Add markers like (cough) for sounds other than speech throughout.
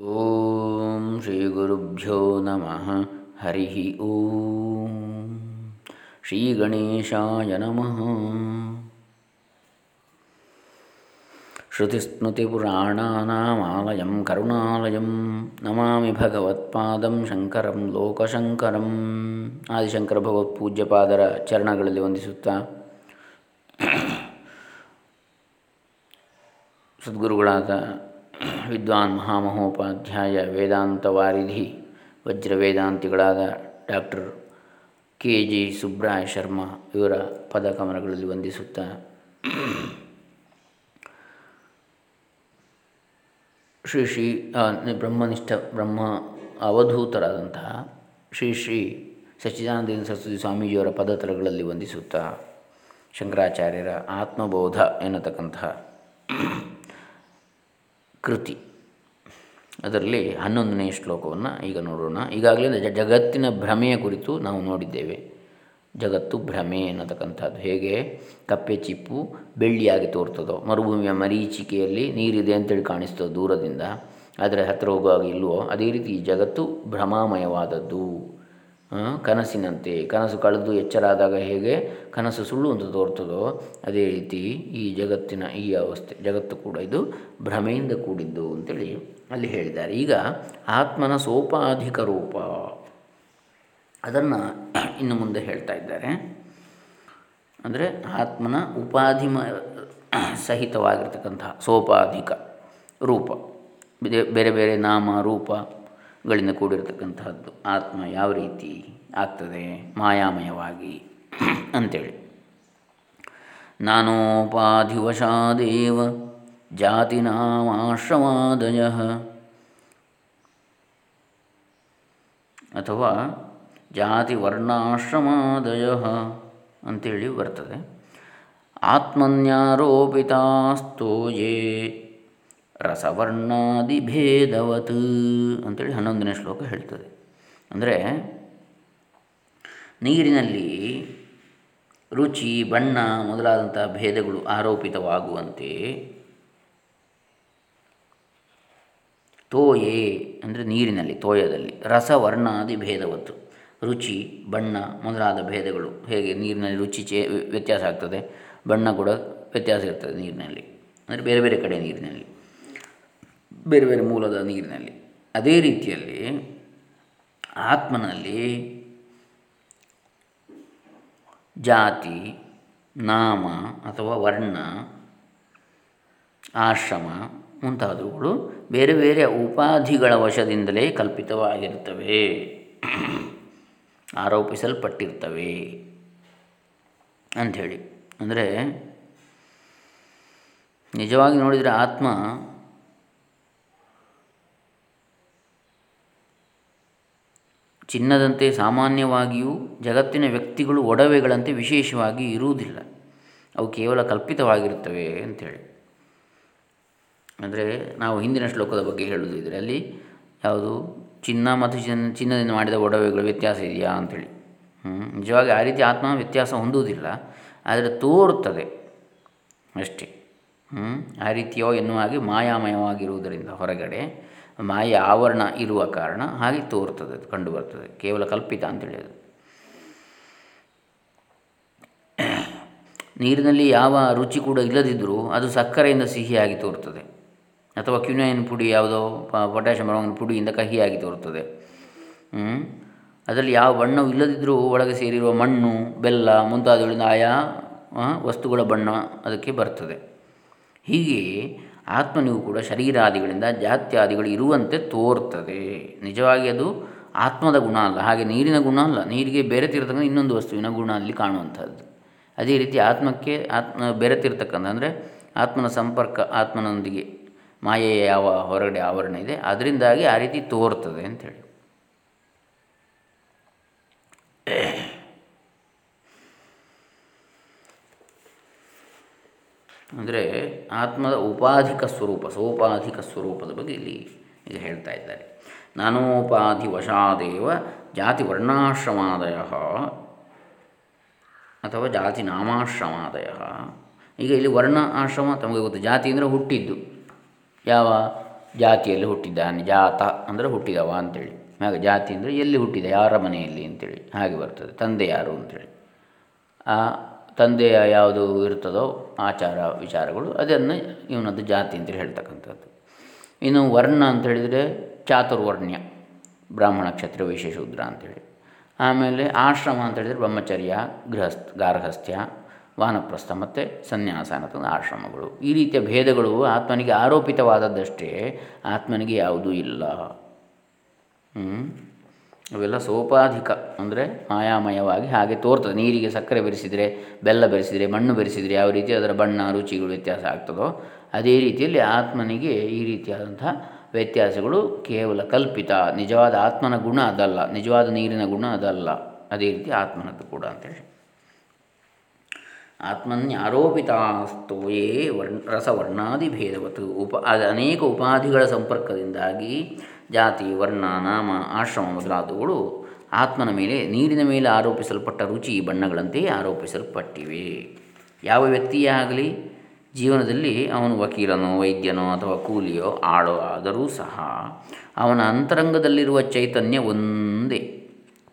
ಓಂ ಶ್ರೀ ಗುರುಭ್ಯೋ ನಮಃ. ಹರಿ ಓಂ. ಶ್ರೀ ಗಣೇಶಾಯ ನಮಃ. ಶ್ರುತಿಸ್ಮೃತಿಪುರಾಣಾನಾಮಾಲಯಂ, ಕರುಣಾಲಯಂ, ನಮಾಮಿ ಭಗವತ್ಪಾದಂ, ಶಂಕರಂ, ಲೋಕಶಂಕರಂ, ಆದಿಶಂಕರ ಭಗವತ್ಪೂಜ್ಯಪಾದರ ಚರಣಗಳಲ್ಲಿ ವಂದಿಸುತ್ತಾ ಸದ್ಗುರುಗಳಾದ ವಿದ್ವಾನ್ ಮಹಾಮಹೋಪಾಧ್ಯಾಯ ವೇದಾಂತ ವಾರಿಧಿ ವಜ್ರ ವೇದಾಂತಿಗಳಾದ doctor K G Subraya Sharma ಇವರ ಪದಕಮನಗಳಲ್ಲಿ ವಂದಿಸುತ್ತಾ. ಶ್ರೀ ಶ್ರೀ ಬ್ರಹ್ಮನಿಷ್ಠ, ಬ್ರಹ್ಮ ಅವಧೂತರಾದಂತಹ ಶ್ರೀ ಶ್ರೀ ಸಚ್ಚಿದಾನಂದ ಸರಸ್ವತಿ ಸ್ವಾಮೀಜಿಯವರ ಪದತರಗಳಲ್ಲಿ ವಂದಿಸುತ್ತಾ. ಶಂಕರಾಚಾರ್ಯರ ಆತ್ಮಬೋಧ ಎನ್ನತಕ್ಕಂತಹ ಕೃತಿ. ಅದರಲ್ಲಿ ಹನ್ನೊಂದನೇ ಶ್ಲೋಕವನ್ನು ಈಗ ನೋಡೋಣ. ಈಗಾಗಲೇ ಜಗತ್ತಿನ ಭ್ರಮೆಯ ಕುರಿತು ನಾವು ನೋಡಿದ್ದೇವೆ. ಜಗತ್ತು ಭ್ರಮೆ ಅನ್ನತಕ್ಕಂಥದ್ದು. ಹೇಗೆ? ಕಪ್ಪೆ ಚಿಪ್ಪು ಬೆಳ್ಳಿಯಾಗಿ ತೋರ್ತದೋ, ಮರುಭೂಮಿಯ ಮರೀಚಿಕೆಯಲ್ಲಿ ನೀರಿದೆ ಅಂತೇಳಿ ಕಾಣಿಸ್ತದೆ ದೂರದಿಂದ, ಆದರೆ ಹತ್ತಿರ ಹೋಗುವಾಗ ಇಲ್ಲವೋ, ಅದೇ ರೀತಿ ಈ ಜಗತ್ತು ಭ್ರಮಾಮಯವಾದದ್ದು. ಕನಸಿನಂತೆ. ಕನಸು ಕಳೆದು ಎಚ್ಚರಾದಾಗ ಹೇಗೆ ಕನಸು ಸುಳ್ಳು ಅಂತ ತೋರ್ತದೋ ಅದೇ ರೀತಿ ಈ ಜಗತ್ತಿನ ಈ ಅವಸ್ಥೆ, ಜಗತ್ತು ಕೂಡ ಇದು ಭ್ರಮೆಯಿಂದ ಕೂಡಿದ್ದು ಅಂತೇಳಿ ಅಲ್ಲಿ ಹೇಳಿದ್ದಾರೆ. ಈಗ ಆತ್ಮನ ಸೋಪಾಧಿಕ ರೂಪ. ಅದನ್ನು ಇನ್ನು ಮುಂದೆ ಹೇಳ್ತಾ ಇದ್ದಾರೆ. ಅಂದರೆ ಆತ್ಮನ ಉಪಾಧಿಮ ಸಹಿತವಾಗಿರ್ತಕ್ಕಂತಹ ಸೋಪಾಧಿಕ ರೂಪ. ಬೇರೆ ಬೇರೆ ನಾಮ, ರೂಪ ಗಳಿಂದ ಕೂಡಿರತಕ್ಕಂತಹದ್ದು ಆತ್ಮ ಯಾವ ರೀತಿ ಆಗ್ತದೆ? ಮಾಯಾಮಯವಾಗಿ (clears throat) ಅಂಥೇಳಿ ನಾನೋಪಾಧಿವಶಾದೇವ ಜಾತಿನಾಮಾಶ್ರಮಾದಯ ಅಥವಾ ಜಾತಿ ವರ್ಣಾಶ್ರಮಾದಯ ಅಂತೇಳಿ ಬರ್ತದೆ. ಆತ್ಮನ್ಯಾರೋಪಿತಾಸ್ತೋಯೇ ರಸವರ್ಣಾದಿಭೇದವತ್ ಅಂತೇಳಿ ಹನ್ನೊಂದನೇ ಶ್ಲೋಕ ಹೇಳ್ತದೆ. ಅಂದರೆ ನೀರಿನಲ್ಲಿ ರುಚಿ, ಬಣ್ಣ ಮೊದಲಾದಂಥ ಭೇದಗಳು ಆರೋಪಿತವಾಗುವಂತೆ ತೋಯೆ ಅಂದರೆ ನೀರಿನಲ್ಲಿ, ತೋಯದಲ್ಲಿ ರಸವರ್ಣಾದಿ ಭೇದವತ್ತು ರುಚಿ, ಬಣ್ಣ ಮೊದಲಾದ ಭೇದಗಳು. ಹೇಗೆ? ನೀರಿನಲ್ಲಿ ರುಚಿ ಚೇ ವ್ಯತ್ಯಾಸ ಆಗ್ತದೆ, ಬಣ್ಣ ಕೂಡ ವ್ಯತ್ಯಾಸ ಇರ್ತದೆ ನೀರಿನಲ್ಲಿ. ಅಂದರೆ ಬೇರೆ ಬೇರೆ ಕಡೆ ನೀರಿನಲ್ಲಿ. ಬೇರೆ ಬೇರೆ ಮೂಲದ ನೀರಿನಲ್ಲಿ. ಅದೇ ರೀತಿಯಲ್ಲಿ ಆತ್ಮನಲ್ಲಿ ಜಾತಿ, ನಾಮ ಅಥವಾ ವರ್ಣ, ಆಶ್ರಮ ಮುಂತಾದವುಗಳು ಬೇರೆ ಬೇರೆ ಉಪಾಧಿಗಳ ವಶದಿಂದಲೇ ಕಲ್ಪಿತವಾಗಿರುತ್ತವೆ. ಆರೋಪಿಸಲ್ಪಟ್ಟಿರ್ತವೆ ಅಂಥೇಳಿ. ಅಂದರೆ ನಿಜವಾಗಿ ನೋಡಿದರೆ ಆತ್ಮ ಚಿನ್ನದಂತೆ ಸಾಮಾನ್ಯವಾಗಿಯೂ ಜಗತ್ತಿನ ವ್ಯಕ್ತಿಗಳು ಒಡವೆಗಳಂತೆ ವಿಶೇಷವಾಗಿ ಇರುವುದಿಲ್ಲ. ಅವು ಕೇವಲ ಕಲ್ಪಿತವಾಗಿರುತ್ತವೆ ಅಂಥೇಳಿ ಅಂದರೆ ನಾವು ಹಿಂದಿನ ಶ್ಲೋಕದ ಬಗ್ಗೆ ಹೇಳುವುದಿದ್ರೆ ಇದರಲ್ಲಿ ಯಾವುದು? ಚಿನ್ನ ಮತ್ತು ಚಿನ್ನ, ಚಿನ್ನದಿಂದ ಮಾಡಿದ ಒಡವೆಗಳು ವ್ಯತ್ಯಾಸ ಇದೆಯಾ ಅಂಥೇಳಿ ನಿಜವಾಗಿ ಆ ರೀತಿ ಆತ್ಮ ವ್ಯತ್ಯಾಸ ಹೊಂದುವುದಿಲ್ಲ, ಆದರೆ ತೋರುತ್ತದೆ ಅಷ್ಟೇ. ಆ ರೀತಿಯೋ ಎನ್ನುವ ಹಾಗೆ ಮಾಯಾಮಯವಾಗಿರುವುದರಿಂದ ಹೊರಗಡೆ ಮಾಯ ಆವರಣ ಇರುವ ಕಾರಣ ಹಾಗೆ ತೋರ್ತದೆ ಕಂಡು ಬರ್ತದೆ ಕೇವಲ ಕಲ್ಪಿತ ಅಂತೇಳಿ ಅದು. ನೀರಿನಲ್ಲಿ ಯಾವ ರುಚಿ ಕೂಡ ಇಲ್ಲದಿದ್ದರೂ ಅದು ಸಕ್ಕರೆಯಿಂದ ಸಿಹಿಯಾಗಿ ತೋರ್ತದೆ ಅಥವಾ ಕ್ಯುನೈನ್ ಪುಡಿ ಯಾವುದೋ ಪೊಟ್ಯಾಷಿಯಂ ಪರಮಾಣು ಪುಡಿಯಿಂದ ಕಹಿಯಾಗಿ ತೋರುತ್ತದೆ. ಅದರಲ್ಲಿ ಯಾವ ಬಣ್ಣವು ಇಲ್ಲದಿದ್ದರೂ ಒಳಗೆ ಸೇರಿರುವ ಮಣ್ಣು, ಬೆಲ್ಲ, ಮುಂತಾದವುಗಳಿಂದ ಆಯಾ ವಸ್ತುಗಳ ಬಣ್ಣ ಅದಕ್ಕೆ ಬರ್ತದೆ. ಹೀಗೆ ಆತ್ಮನಿಗೂ ಕೂಡ ಶರೀರಾದಿಗಳಿಂದ ಜಾತ್ಯಾದಿಗಳು ಇರುವಂತೆ ತೋರ್ತದೆ. ನಿಜವಾಗಿ ಅದು ಆತ್ಮದ ಗುಣ ಅಲ್ಲ, ಹಾಗೆ ನೀರಿನ ಗುಣ ಅಲ್ಲ. ನೀರಿಗೆ ಬೆರೆತಿರ್ತಕ್ಕಂಥ ಇನ್ನೊಂದು ವಸ್ತುವಿನ ಗುಣ ಅಲ್ಲಿ ಕಾಣುವಂಥದ್ದು. ಅದೇ ರೀತಿ ಆತ್ಮಕ್ಕೆ ಆತ್ಮ ಬೆರೆತಿರ್ತಕ್ಕಂಥ ಅಂದರೆ ಆತ್ಮನ ಸಂಪರ್ಕ, ಆತ್ಮನೊಂದಿಗೆ ಮಾಯೆಯ ಯಾವ ಹೊರಗಡೆ ಆವರಣ ಇದೆ, ಅದರಿಂದಾಗಿ ಆ ರೀತಿ ತೋರ್ತದೆ ಅಂಥೇಳಿ ಅಂದರೆ ಆತ್ಮದ ಉಪಾಧಿಕ ಸ್ವರೂಪ, ಸೋಪಾಧಿಕ ಸ್ವರೂಪದ ಬಗ್ಗೆ ಇಲ್ಲಿ ಈಗ ಹೇಳ್ತಾ ಇದ್ದಾರೆ. ನಾನೋಪಾಧಿ ವಶಾದೇವ ಜಾತಿ ವರ್ಣಾಶ್ರಮಾದಯ ಅಥವಾ ಜಾತಿ ನಾಮಾಶ್ರಮಾದಯ. ಈಗ ಇಲ್ಲಿ ವರ್ಣ ಆಶ್ರಮ ತಮಗೆ ಗೊತ್ತು. ಜಾತಿ ಅಂದರೆ ಹುಟ್ಟಿದ್ದು. ಯಾವ? ಜಾತಿಯಲ್ಲಿ ಹುಟ್ಟಿದ್ದಾನೆ. ಜಾತ ಅಂದರೆ ಹುಟ್ಟಿದವ ಅಂತೇಳಿ. ಹಾಗೆ ಜಾತಿ ಅಂದರೆ ಎಲ್ಲಿ ಹುಟ್ಟಿದ? ಯಾರ ಮನೆಯಲ್ಲಿ ಅಂತೇಳಿ. ಹಾಗೆ ಬರ್ತದೆ. ತಂದೆ ಯಾರು ಅಂತೇಳಿ. ಆ ತಂದೆಯ ಯಾವುದು ಇರ್ತದೋ ಆಚಾರ ವಿಚಾರಗಳು ಅದನ್ನು ಇವನದ್ದು ಜಾತಿ ಅಂತೇಳಿ ಹೇಳ್ತಕ್ಕಂಥದ್ದು. ಇನ್ನು ವರ್ಣ ಅಂತ ಹೇಳಿದರೆ ಚಾತುರ್ವರ್ಣ್ಯ, ಬ್ರಾಹ್ಮಣ ಕ್ಷತ್ರ ಶೂದ್ರ ಅಂತೇಳಿ ಆಮೇಲೆ ಆಶ್ರಮ ಅಂತ ಹೇಳಿದರೆ ಬ್ರಹ್ಮಚರ್ಯ, ಗೃಹಸ್ಥ ಗಾರ್ಹಸ್ಥ್ಯ ವಾನಪ್ರಸ್ಥ ಮತ್ತು ಸನ್ಯಾಸ ಅನ್ನೋದು ಆಶ್ರಮಗಳು. ಈ ರೀತಿಯ ಭೇದಗಳು ಆತ್ಮನಿಗೆ ಆರೋಪಿತವಾದದ್ದಷ್ಟೇ ಆತ್ಮನಿಗೆ ಯಾವುದೂ ಇಲ್ಲ. ಅವೆಲ್ಲ ಸೋಪಾಧಿಕ ಅಂದರೆ ಮಾಯಾಮಯವಾಗಿ ಹಾಗೆ ತೋರ್ತದೆ. ನೀರಿಗೆ ಸಕ್ಕರೆ ಬೆರೆಸಿದರೆ, ಬೆಲ್ಲ ಬೆರೆಸಿದರೆ, ಮಣ್ಣು ಬೆರೆಸಿದರೆ ಯಾವ ರೀತಿ ಅದರ ಬಣ್ಣ, ರುಚಿಗಳು ವ್ಯತ್ಯಾಸ ಆಗ್ತದೋ ಅದೇ ರೀತಿಯಲ್ಲಿ ಆತ್ಮನಿಗೆ ಈ ರೀತಿಯಾದಂಥ ವ್ಯತ್ಯಾಸಗಳು ಕೇವಲ ಕಲ್ಪಿತ, ನಿಜವಾದ ಆತ್ಮನ ಗುಣ ಅದಲ್ಲ, ನಿಜವಾದ ನೀರಿನ ಗುಣ ಅದಲ್ಲ, ಅದೇ ರೀತಿ ಆತ್ಮನದ್ದು ಕೂಡ ಅಂತೇಳಿ. ಆತ್ಮನ್ಯಾರೋಪಿತಾಸ್ತೋಯೇ ವರ್ಣ ರಸವರ್ಣಾದಿ ಭೇದವತ್ತು ಉಪ ಅನೇಕ ಉಪಾಧಿಗಳ ಸಂಪರ್ಕದಿಂದಾಗಿ ಜಾತಿ, ವರ್ಣ, ನಾಮ, ಆಶ್ರಮ ಮೊದಲಾದವುಗಳು ಆತ್ಮನ ಮೇಲೆ, ನೀರಿನ ಮೇಲೆ ಆರೋಪಿಸಲ್ಪಟ್ಟ ರುಚಿ ಬಣ್ಣಗಳಂತೆಯೇ ಆರೋಪಿಸಲ್ಪಟ್ಟಿವೆ. ಯಾವ ವ್ಯಕ್ತಿಯೇ ಆಗಲಿ, ಜೀವನದಲ್ಲಿ ಅವನು ವಕೀಲನೋ, ವೈದ್ಯನೋ ಅಥವಾ ಕೂಲಿಯೋ, ಆಳೋ ಆದರೂ ಸಹ ಅವನ ಅಂತರಂಗದಲ್ಲಿರುವ ಚೈತನ್ಯ ಒಂದೇ.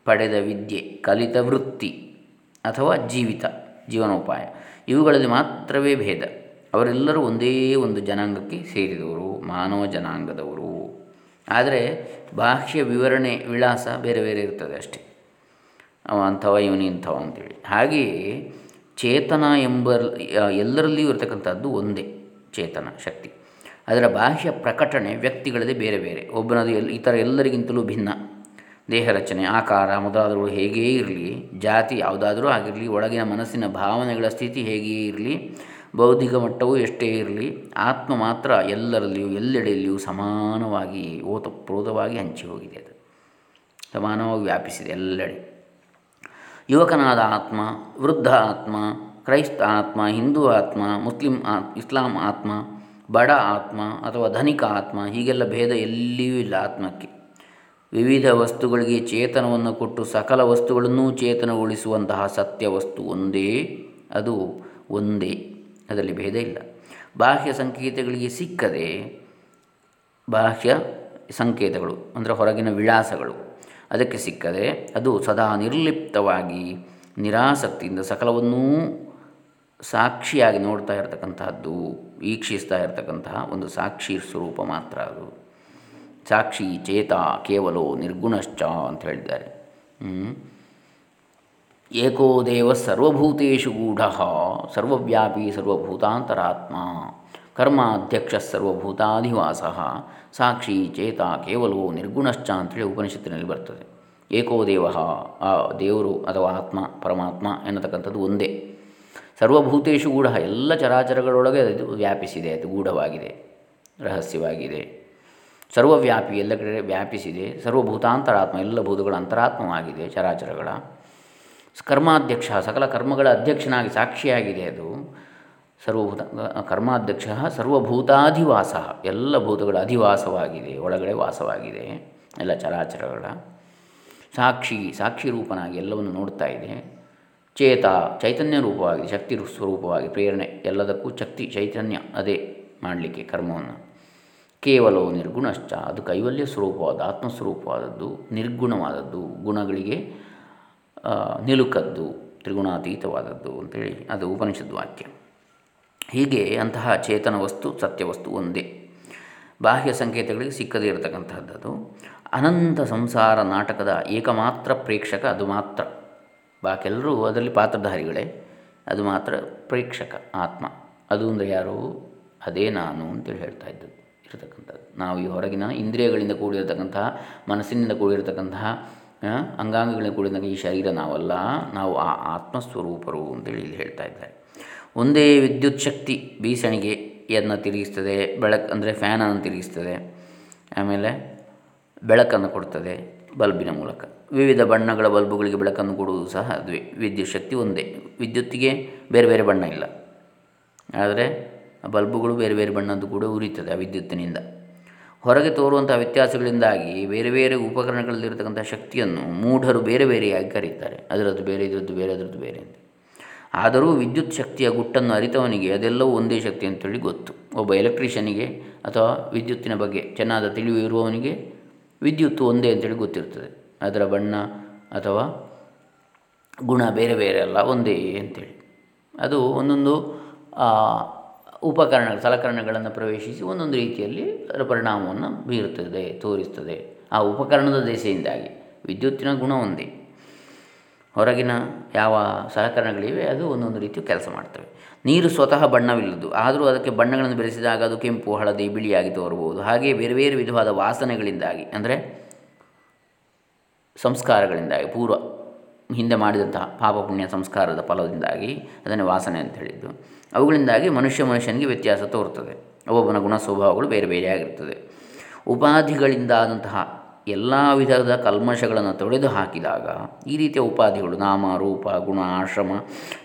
ಪಡೆದ ವಿದ್ಯೆ, ಕಲಿತ ವೃತ್ತಿ ಅಥವಾ ಜೀವಿತ ಜೀವನೋಪಾಯ. ಇವುಗಳಲ್ಲಿ ಮಾತ್ರವೇ ಭೇದ. ಅವರೆಲ್ಲರೂ ಒಂದೇ ಒಂದು ಜನಾಂಗಕ್ಕೆ ಸೇರಿದವರು, ಮಾನವ ಜನಾಂಗದವರು. ಆದರೆ ಬಾಹ್ಯ ವಿವರಣೆ ವಿಳಾಸ ಬೇರೆ ಬೇರೆ ಇರ್ತದೆ ಅಷ್ಟೇ. ಅವ ಅಂಥವ, ಇವನಿ ಇಂಥವ ಅಂತೇಳಿ. ಹಾಗೆಯೇ ಚೇತನ ಎಂಬ ಎಲ್ಲರಲ್ಲಿಯೂ ಇರತಕ್ಕಂಥದ್ದು ಒಂದೇ ಚೇತನ ಶಕ್ತಿ. ಅದರ ಬಾಹ್ಯ ಪ್ರಕಟಣೆ ವ್ಯಕ್ತಿಗಳದೇ ಬೇರೆ ಬೇರೆ. ಒಬ್ಬನದು ಎಲ್ ಇತರ ಎಲ್ಲರಿಗಿಂತಲೂ ಭಿನ್ನ. ದೇಹ ರಚನೆ, ಆಕಾರ ಮೊದಲಾದವುಗಳು ಹೇಗೇ ಇರಲಿ, ಜಾತಿ ಯಾವುದಾದರೂ ಆಗಿರಲಿ, ಒಳಗಿನ ಮನಸ್ಸಿನ ಭಾವನೆಗಳ ಸ್ಥಿತಿ ಹೇಗೇ ಇರಲಿ ಬೌದ್ಧಿಕ ಮಟ್ಟವು ಎಷ್ಟೇ ಇರಲಿ, ಆತ್ಮ ಮಾತ್ರ ಎಲ್ಲರಲ್ಲಿಯೂ, ಎಲ್ಲೆಡೆಯಲ್ಲಿಯೂ ಸಮಾನವಾಗಿ, ಓತಪ್ರೋತವಾಗಿ ಹಂಚಿ ಹೋಗಿದೆ ಅದು. ಸಮಾನವಾಗಿ ವ್ಯಾಪಿಸಿದೆ ಎಲ್ಲೆಡೆ. ಯುವಕನಾದ ಆತ್ಮ, ವೃದ್ಧ ಆತ್ಮ, ಕ್ರೈಸ್ತ ಆತ್ಮ, ಹಿಂದೂ ಆತ್ಮ, ಮುಸ್ಲಿಂ ಆತ್, ಇಸ್ಲಾಂ ಆತ್ಮ, ಬಡ ಆತ್ಮ ಅಥವಾ ಧನಿಕ ಆತ್ಮ, ಹೀಗೆಲ್ಲ ಭೇದ ಎಲ್ಲಿಯೂ ಇಲ್ಲ ಆತ್ಮಕ್ಕೆ. ವಿವಿಧ ವಸ್ತುಗಳಿಗೆ ಚೇತನವನ್ನು ಕೊಟ್ಟು ಸಕಲ ವಸ್ತುಗಳನ್ನೂ ಚೇತನಗೊಳಿಸುವಂತಹ ಸತ್ಯ ವಸ್ತು ಒಂದೇ, ಅದು ಒಂದೇ. ಅದರಲ್ಲಿ ಭೇದ ಇಲ್ಲ. ಬಾಹ್ಯ ಸಂಕೇತಗಳಿಗೆ ಸಿಕ್ಕದೆ ಬಾಹ್ಯ ಸಂಕೇತಗಳು, ಅಂದರೆ ಹೊರಗಿನ ವಿಳಾಸಗಳು, ಅದಕ್ಕೆ ಸಿಕ್ಕದೆ ಅದು ಸದಾ ನಿರ್ಲಿಪ್ತವಾಗಿ ನಿರಾಸಕ್ತಿಯಿಂದ ಸಕಲವನ್ನೂ ಸಾಕ್ಷಿಯಾಗಿ ನೋಡ್ತಾ ಇರತಕ್ಕಂತಹದ್ದು, ವೀಕ್ಷಿಸ್ತಾ ಇರತಕ್ಕಂತಹ ಒಂದು ಸಾಕ್ಷಿ ಸ್ವರೂಪ ಮಾತ್ರ ಅದು. ಸಾಕ್ಷಿ ಚೇತ ಕೇವಲೋ ನಿರ್ಗುಣಶ್ಚ ಅಂತ ಹೇಳಿದ್ದಾರೆ. ಏಕೋ ದೇವ ಸರ್ವಭೂತು ಗೂಢ, ಸರ್ವವ್ಯಾಪಿ ಸರ್ವಭೂತಾಂತರಾತ್ಮ, ಕರ್ಮಾಧ್ಯಕ್ಷ ಸರ್ವಭೂತಾಧಿವಾಸ, ಸಾಕ್ಷಿ ಚೇತ ಕೇವಲೋ ನಿರ್ಗುಣಶ್ಚ ಅಂತೇಳಿ ಉಪನಿಷತ್ತಿನಲ್ಲಿ ಬರ್ತದೆ. ಏಕೋ ದೇವ ಆ ದೇವರು ಅಥವಾ ಆತ್ಮ, ಪರಮಾತ್ಮ ಎನ್ನತಕ್ಕಂಥದ್ದು ಒಂದೇ. ಸರ್ವಭೂತೇಶು ಗೂಢ, ಎಲ್ಲ ಚರಾಚರಗಳೊಳಗೆ ಅದು ವ್ಯಾಪಿಸಿದೆ, ಅದು ಗೂಢವಾಗಿದೆ, ರಹಸ್ಯವಾಗಿದೆ. ಸರ್ವವ್ಯಾಪಿ ಎಲ್ಲ ಕಡೆ ವ್ಯಾಪಿಸಿದೆ, ಸರ್ವಭೂತಾಂತರಾತ್ಮ ಎಲ್ಲ ಭೂತಗಳ ಅಂತರಾತ್ಮವಾಗಿದೆ, ಚರಾಚರಗಳ. ಕರ್ಮಾಧ್ಯಕ್ಷ, ಸಕಲ ಕರ್ಮಗಳ ಅಧ್ಯಕ್ಷನಾಗಿ ಸಾಕ್ಷಿಯಾಗಿದೆ ಅದು. ಸರ್ವಭೂತ, ಕರ್ಮಾಧ್ಯಕ್ಷ, ಸರ್ವಭೂತಾಧಿವಾಸ. ಎಲ್ಲ ಭೂತಗಳ ಅಧಿವಾಸವಾಗಿದೆ, ಒಳಗಡೆ ವಾಸವಾಗಿದೆ. ಎಲ್ಲ ಚರಾಚರಗಳ. ಸಾಕ್ಷಿ ಸಾಕ್ಷಿ ರೂಪನಾಗಿ ಎಲ್ಲವನ್ನು ನೋಡ್ತಾ ಇದೆ. ಚೇತ, ಚೈತನ್ಯ ರೂಪವಾಗಿ ಶಕ್ತಿ ಸ್ವರೂಪವಾಗಿ ಪ್ರೇರಣೆ. ಎಲ್ಲದಕ್ಕೂ ಶಕ್ತಿ, ಚೈತನ್ಯ, ಅದೇ ಮಾಡಲಿಕ್ಕೆ ಕರ್ಮವನ್ನು. ಕೇವಲವು ನಿರ್ಗುಣಶ್ಚ, ಅದು ಕೈವಲ್ಯ ಸ್ವರೂಪವಾದ, ಆತ್ಮಸ್ವರೂಪವಾದದ್ದು, ನಿರ್ಗುಣವಾದದ್ದು. ಗುಣಗಳಿಗೆ ನಿಲುಕದ್ದು, ತ್ರಿಗುಣಾತೀತವಾದದ್ದು ಅಂತೇಳಿ ಅದು ಉಪನಿಷದ್ ವಾಕ್ಯ ಹೀಗೆ ಅಂತಹ ಚೇತನ ವಸ್ತು ಸತ್ಯವಸ್ತು ಒಂದೇ. ಬಾಹ್ಯ ಸಂಕೇತಗಳಿಗೆ ಸಿಕ್ಕದೇ ಇರತಕ್ಕಂತಹದ್ದು ಅನಂತ ಸಂಸಾರ ನಾಟಕದ ಏಕಮಾತ್ರ ಪ್ರೇಕ್ಷಕ ಅದು ಮಾತ್ರ. ಬಾಕೆಲ್ಲರೂ ಅದರಲ್ಲಿ ಪಾತ್ರಧಾರಿಗಳೇ. ಅದು ಮಾತ್ರ ಪ್ರೇಕ್ಷಕ, ಆತ್ಮ. ಅದು ಅಂದರೆ ಯಾರು? ಅದೇ ನಾನು ಅಂತೇಳಿ ಹೇಳ್ತಾ ಇದ್ದದ್ದು ಇರತಕ್ಕಂಥದ್ದು ನಾವು ಈ ಹೊರಗಿನ ಇಂದ್ರಿಯಗಳಿಂದ ಕೂಡಿರತಕ್ಕಂತಹ, ಮನಸ್ಸಿನಿಂದ ಕೂಡಿರತಕ್ಕಂತಹ ಅಂಗಾಂಗಗಳಿಂದ ಕೂಡಿದಾಗ ಈ ಶರೀರ ನಾವಲ್ಲ, ನಾವು ಆ ಆತ್ಮಸ್ವರೂಪರು ಅಂತೇಳಿ ಇಲ್ಲಿ ಹೇಳ್ತಾ ಇದ್ದಾರೆ. ಒಂದೇ ವಿದ್ಯುತ್ ಶಕ್ತಿ ಬೀಸಣಿಗೆಯನ್ನು ತಿರುಗಿಸ್ತದೆ, ಬೆಳಕು ಅಂದರೆ ಫ್ಯಾನನ್ನು ತಿರುಗಿಸ್ತದೆ, ಆಮೇಲೆ ಬೆಳಕನ್ನು ಕೊಡ್ತದೆ ಬಲ್ಬಿನ ಮೂಲಕ. ವಿವಿಧ ಬಣ್ಣಗಳ ಬಲ್ಬುಗಳಿಗೆ ಬೆಳಕನ್ನು ಕೊಡುವುದು ಸಹ ಅದುವೇ. ವಿದ್ಯುತ್ ಶಕ್ತಿ ಒಂದೇ. ವಿದ್ಯುತ್ತಿಗೆ ಬೇರೆ ಬೇರೆ ಬಣ್ಣ ಇಲ್ಲ. ಆದರೆ ಬಲ್ಬುಗಳು ಬೇರೆ ಬೇರೆ ಬಣ್ಣದ್ದು ಕೂಡ ಉರಿತದೆ ಆ ವಿದ್ಯುತ್ತಿನಿಂದ. ಹೊರಗೆ ತೋರುವಂಥ ವ್ಯತ್ಯಾಸಗಳಿಂದಾಗಿ ಬೇರೆ ಬೇರೆ ಉಪಕರಣಗಳಲ್ಲಿರತಕ್ಕಂಥ ಶಕ್ತಿಯನ್ನು ಮೂಢರು ಬೇರೆ ಬೇರೆಯಾಗಿ ಕರೀತಾರೆ. ಅದರದ್ದು ಬೇರೆ, ಇದರದ್ದು ಬೇರೆ, ಅದರದ್ದು ಬೇರೆ ಅಂತ. ಆದರೂ ವಿದ್ಯುತ್ ಶಕ್ತಿಯ ಗುಟ್ಟನ್ನು ಅರಿತವನಿಗೆ ಅದೆಲ್ಲವೂ ಒಂದೇ ಶಕ್ತಿ ಅಂತೇಳಿ ಗೊತ್ತು. ಒಬ್ಬ ಎಲೆಕ್ಟ್ರಿಷಿಯನಿಗೆ ಅಥವಾ ವಿದ್ಯುತ್ತಿನ ಬಗ್ಗೆ ಚೆನ್ನಾದ ತಿಳಿವು ಇರುವವನಿಗೆ ವಿದ್ಯುತ್ ಒಂದೇ ಅಂತೇಳಿ ಗೊತ್ತಿರ್ತದೆ. ಅದರ ಬಣ್ಣ ಅಥವಾ ಗುಣ ಬೇರೆ ಬೇರೆ ಅಲ್ಲ, ಒಂದೇ ಅಂತೇಳಿ. ಅದು ಒಂದೊಂದು ಉಪಕರಣ, ಸಲಕರಣೆಗಳನ್ನು ಪ್ರವೇಶಿಸಿ ಒಂದೊಂದು ರೀತಿಯಲ್ಲಿ ಅದರ ಪರಿಣಾಮವನ್ನು ಬೀರುತ್ತದೆ, ತೋರಿಸ್ತದೆ. ಆ ಉಪಕರಣದ ದೆಸೆಯಿಂದಾಗಿ ವಿದ್ಯುತ್ತಿನ ಗುಣ ಒಂದೇ. ಹೊರಗಿನ ಯಾವ ಸಲಕರಣೆಗಳಿವೆ, ಅದು ಒಂದೊಂದು ರೀತಿಯ ಕೆಲಸ ಮಾಡ್ತವೆ. ನೀರು ಸ್ವತಃ ಬಣ್ಣವಿಲ್ಲದು ಆದರೂ ಅದಕ್ಕೆ ಬಣ್ಣಗಳನ್ನು ಬೆರೆಸಿದಾಗ ಅದು ಕೆಂಪು, ಹಳದಿ, ಬಿಳಿಯಾಗಿ ತೋರಬಹುದು. ಹಾಗೆಯೇ ಬೇರೆ ಬೇರೆ ವಿಧವಾದ ವಾಸನೆಗಳಿಂದಾಗಿ, ಅಂದರೆ ಸಂಸ್ಕಾರಗಳಿಂದಾಗಿ, ಪೂರ್ವ ಹಿಂದೆ ಮಾಡಿದಂತಹ ಪಾಪ ಪುಣ್ಯ ಸಂಸ್ಕಾರದ ಫಲದಿಂದಾಗಿ ಅದನ್ನು ವಾಸನೆ ಅಂತ ಹೇಳಿದ್ದು. ಅವುಗಳಿಂದಾಗಿ ಮನುಷ್ಯ ಮನುಷ್ಯನಿಗೆ ವ್ಯತ್ಯಾಸ ತೋರುತ್ತದೆ. ಒಬ್ಬೊಬ್ಬನ ಗುಣ ಸ್ವಭಾವಗಳು ಬೇರೆ ಬೇರೆಯಾಗಿರ್ತದೆ ಉಪಾಧಿಗಳಿಂದಾದಂತಹ ಎಲ್ಲ ವಿಧದ ಕಲ್ಮಶಗಳನ್ನು ತೊಡೆದು ಹಾಕಿದಾಗ ಈ ರೀತಿಯ ಉಪಾಧಿಗಳು ನಾಮ, ರೂಪ, ಗುಣ, ಆಶ್ರಮ,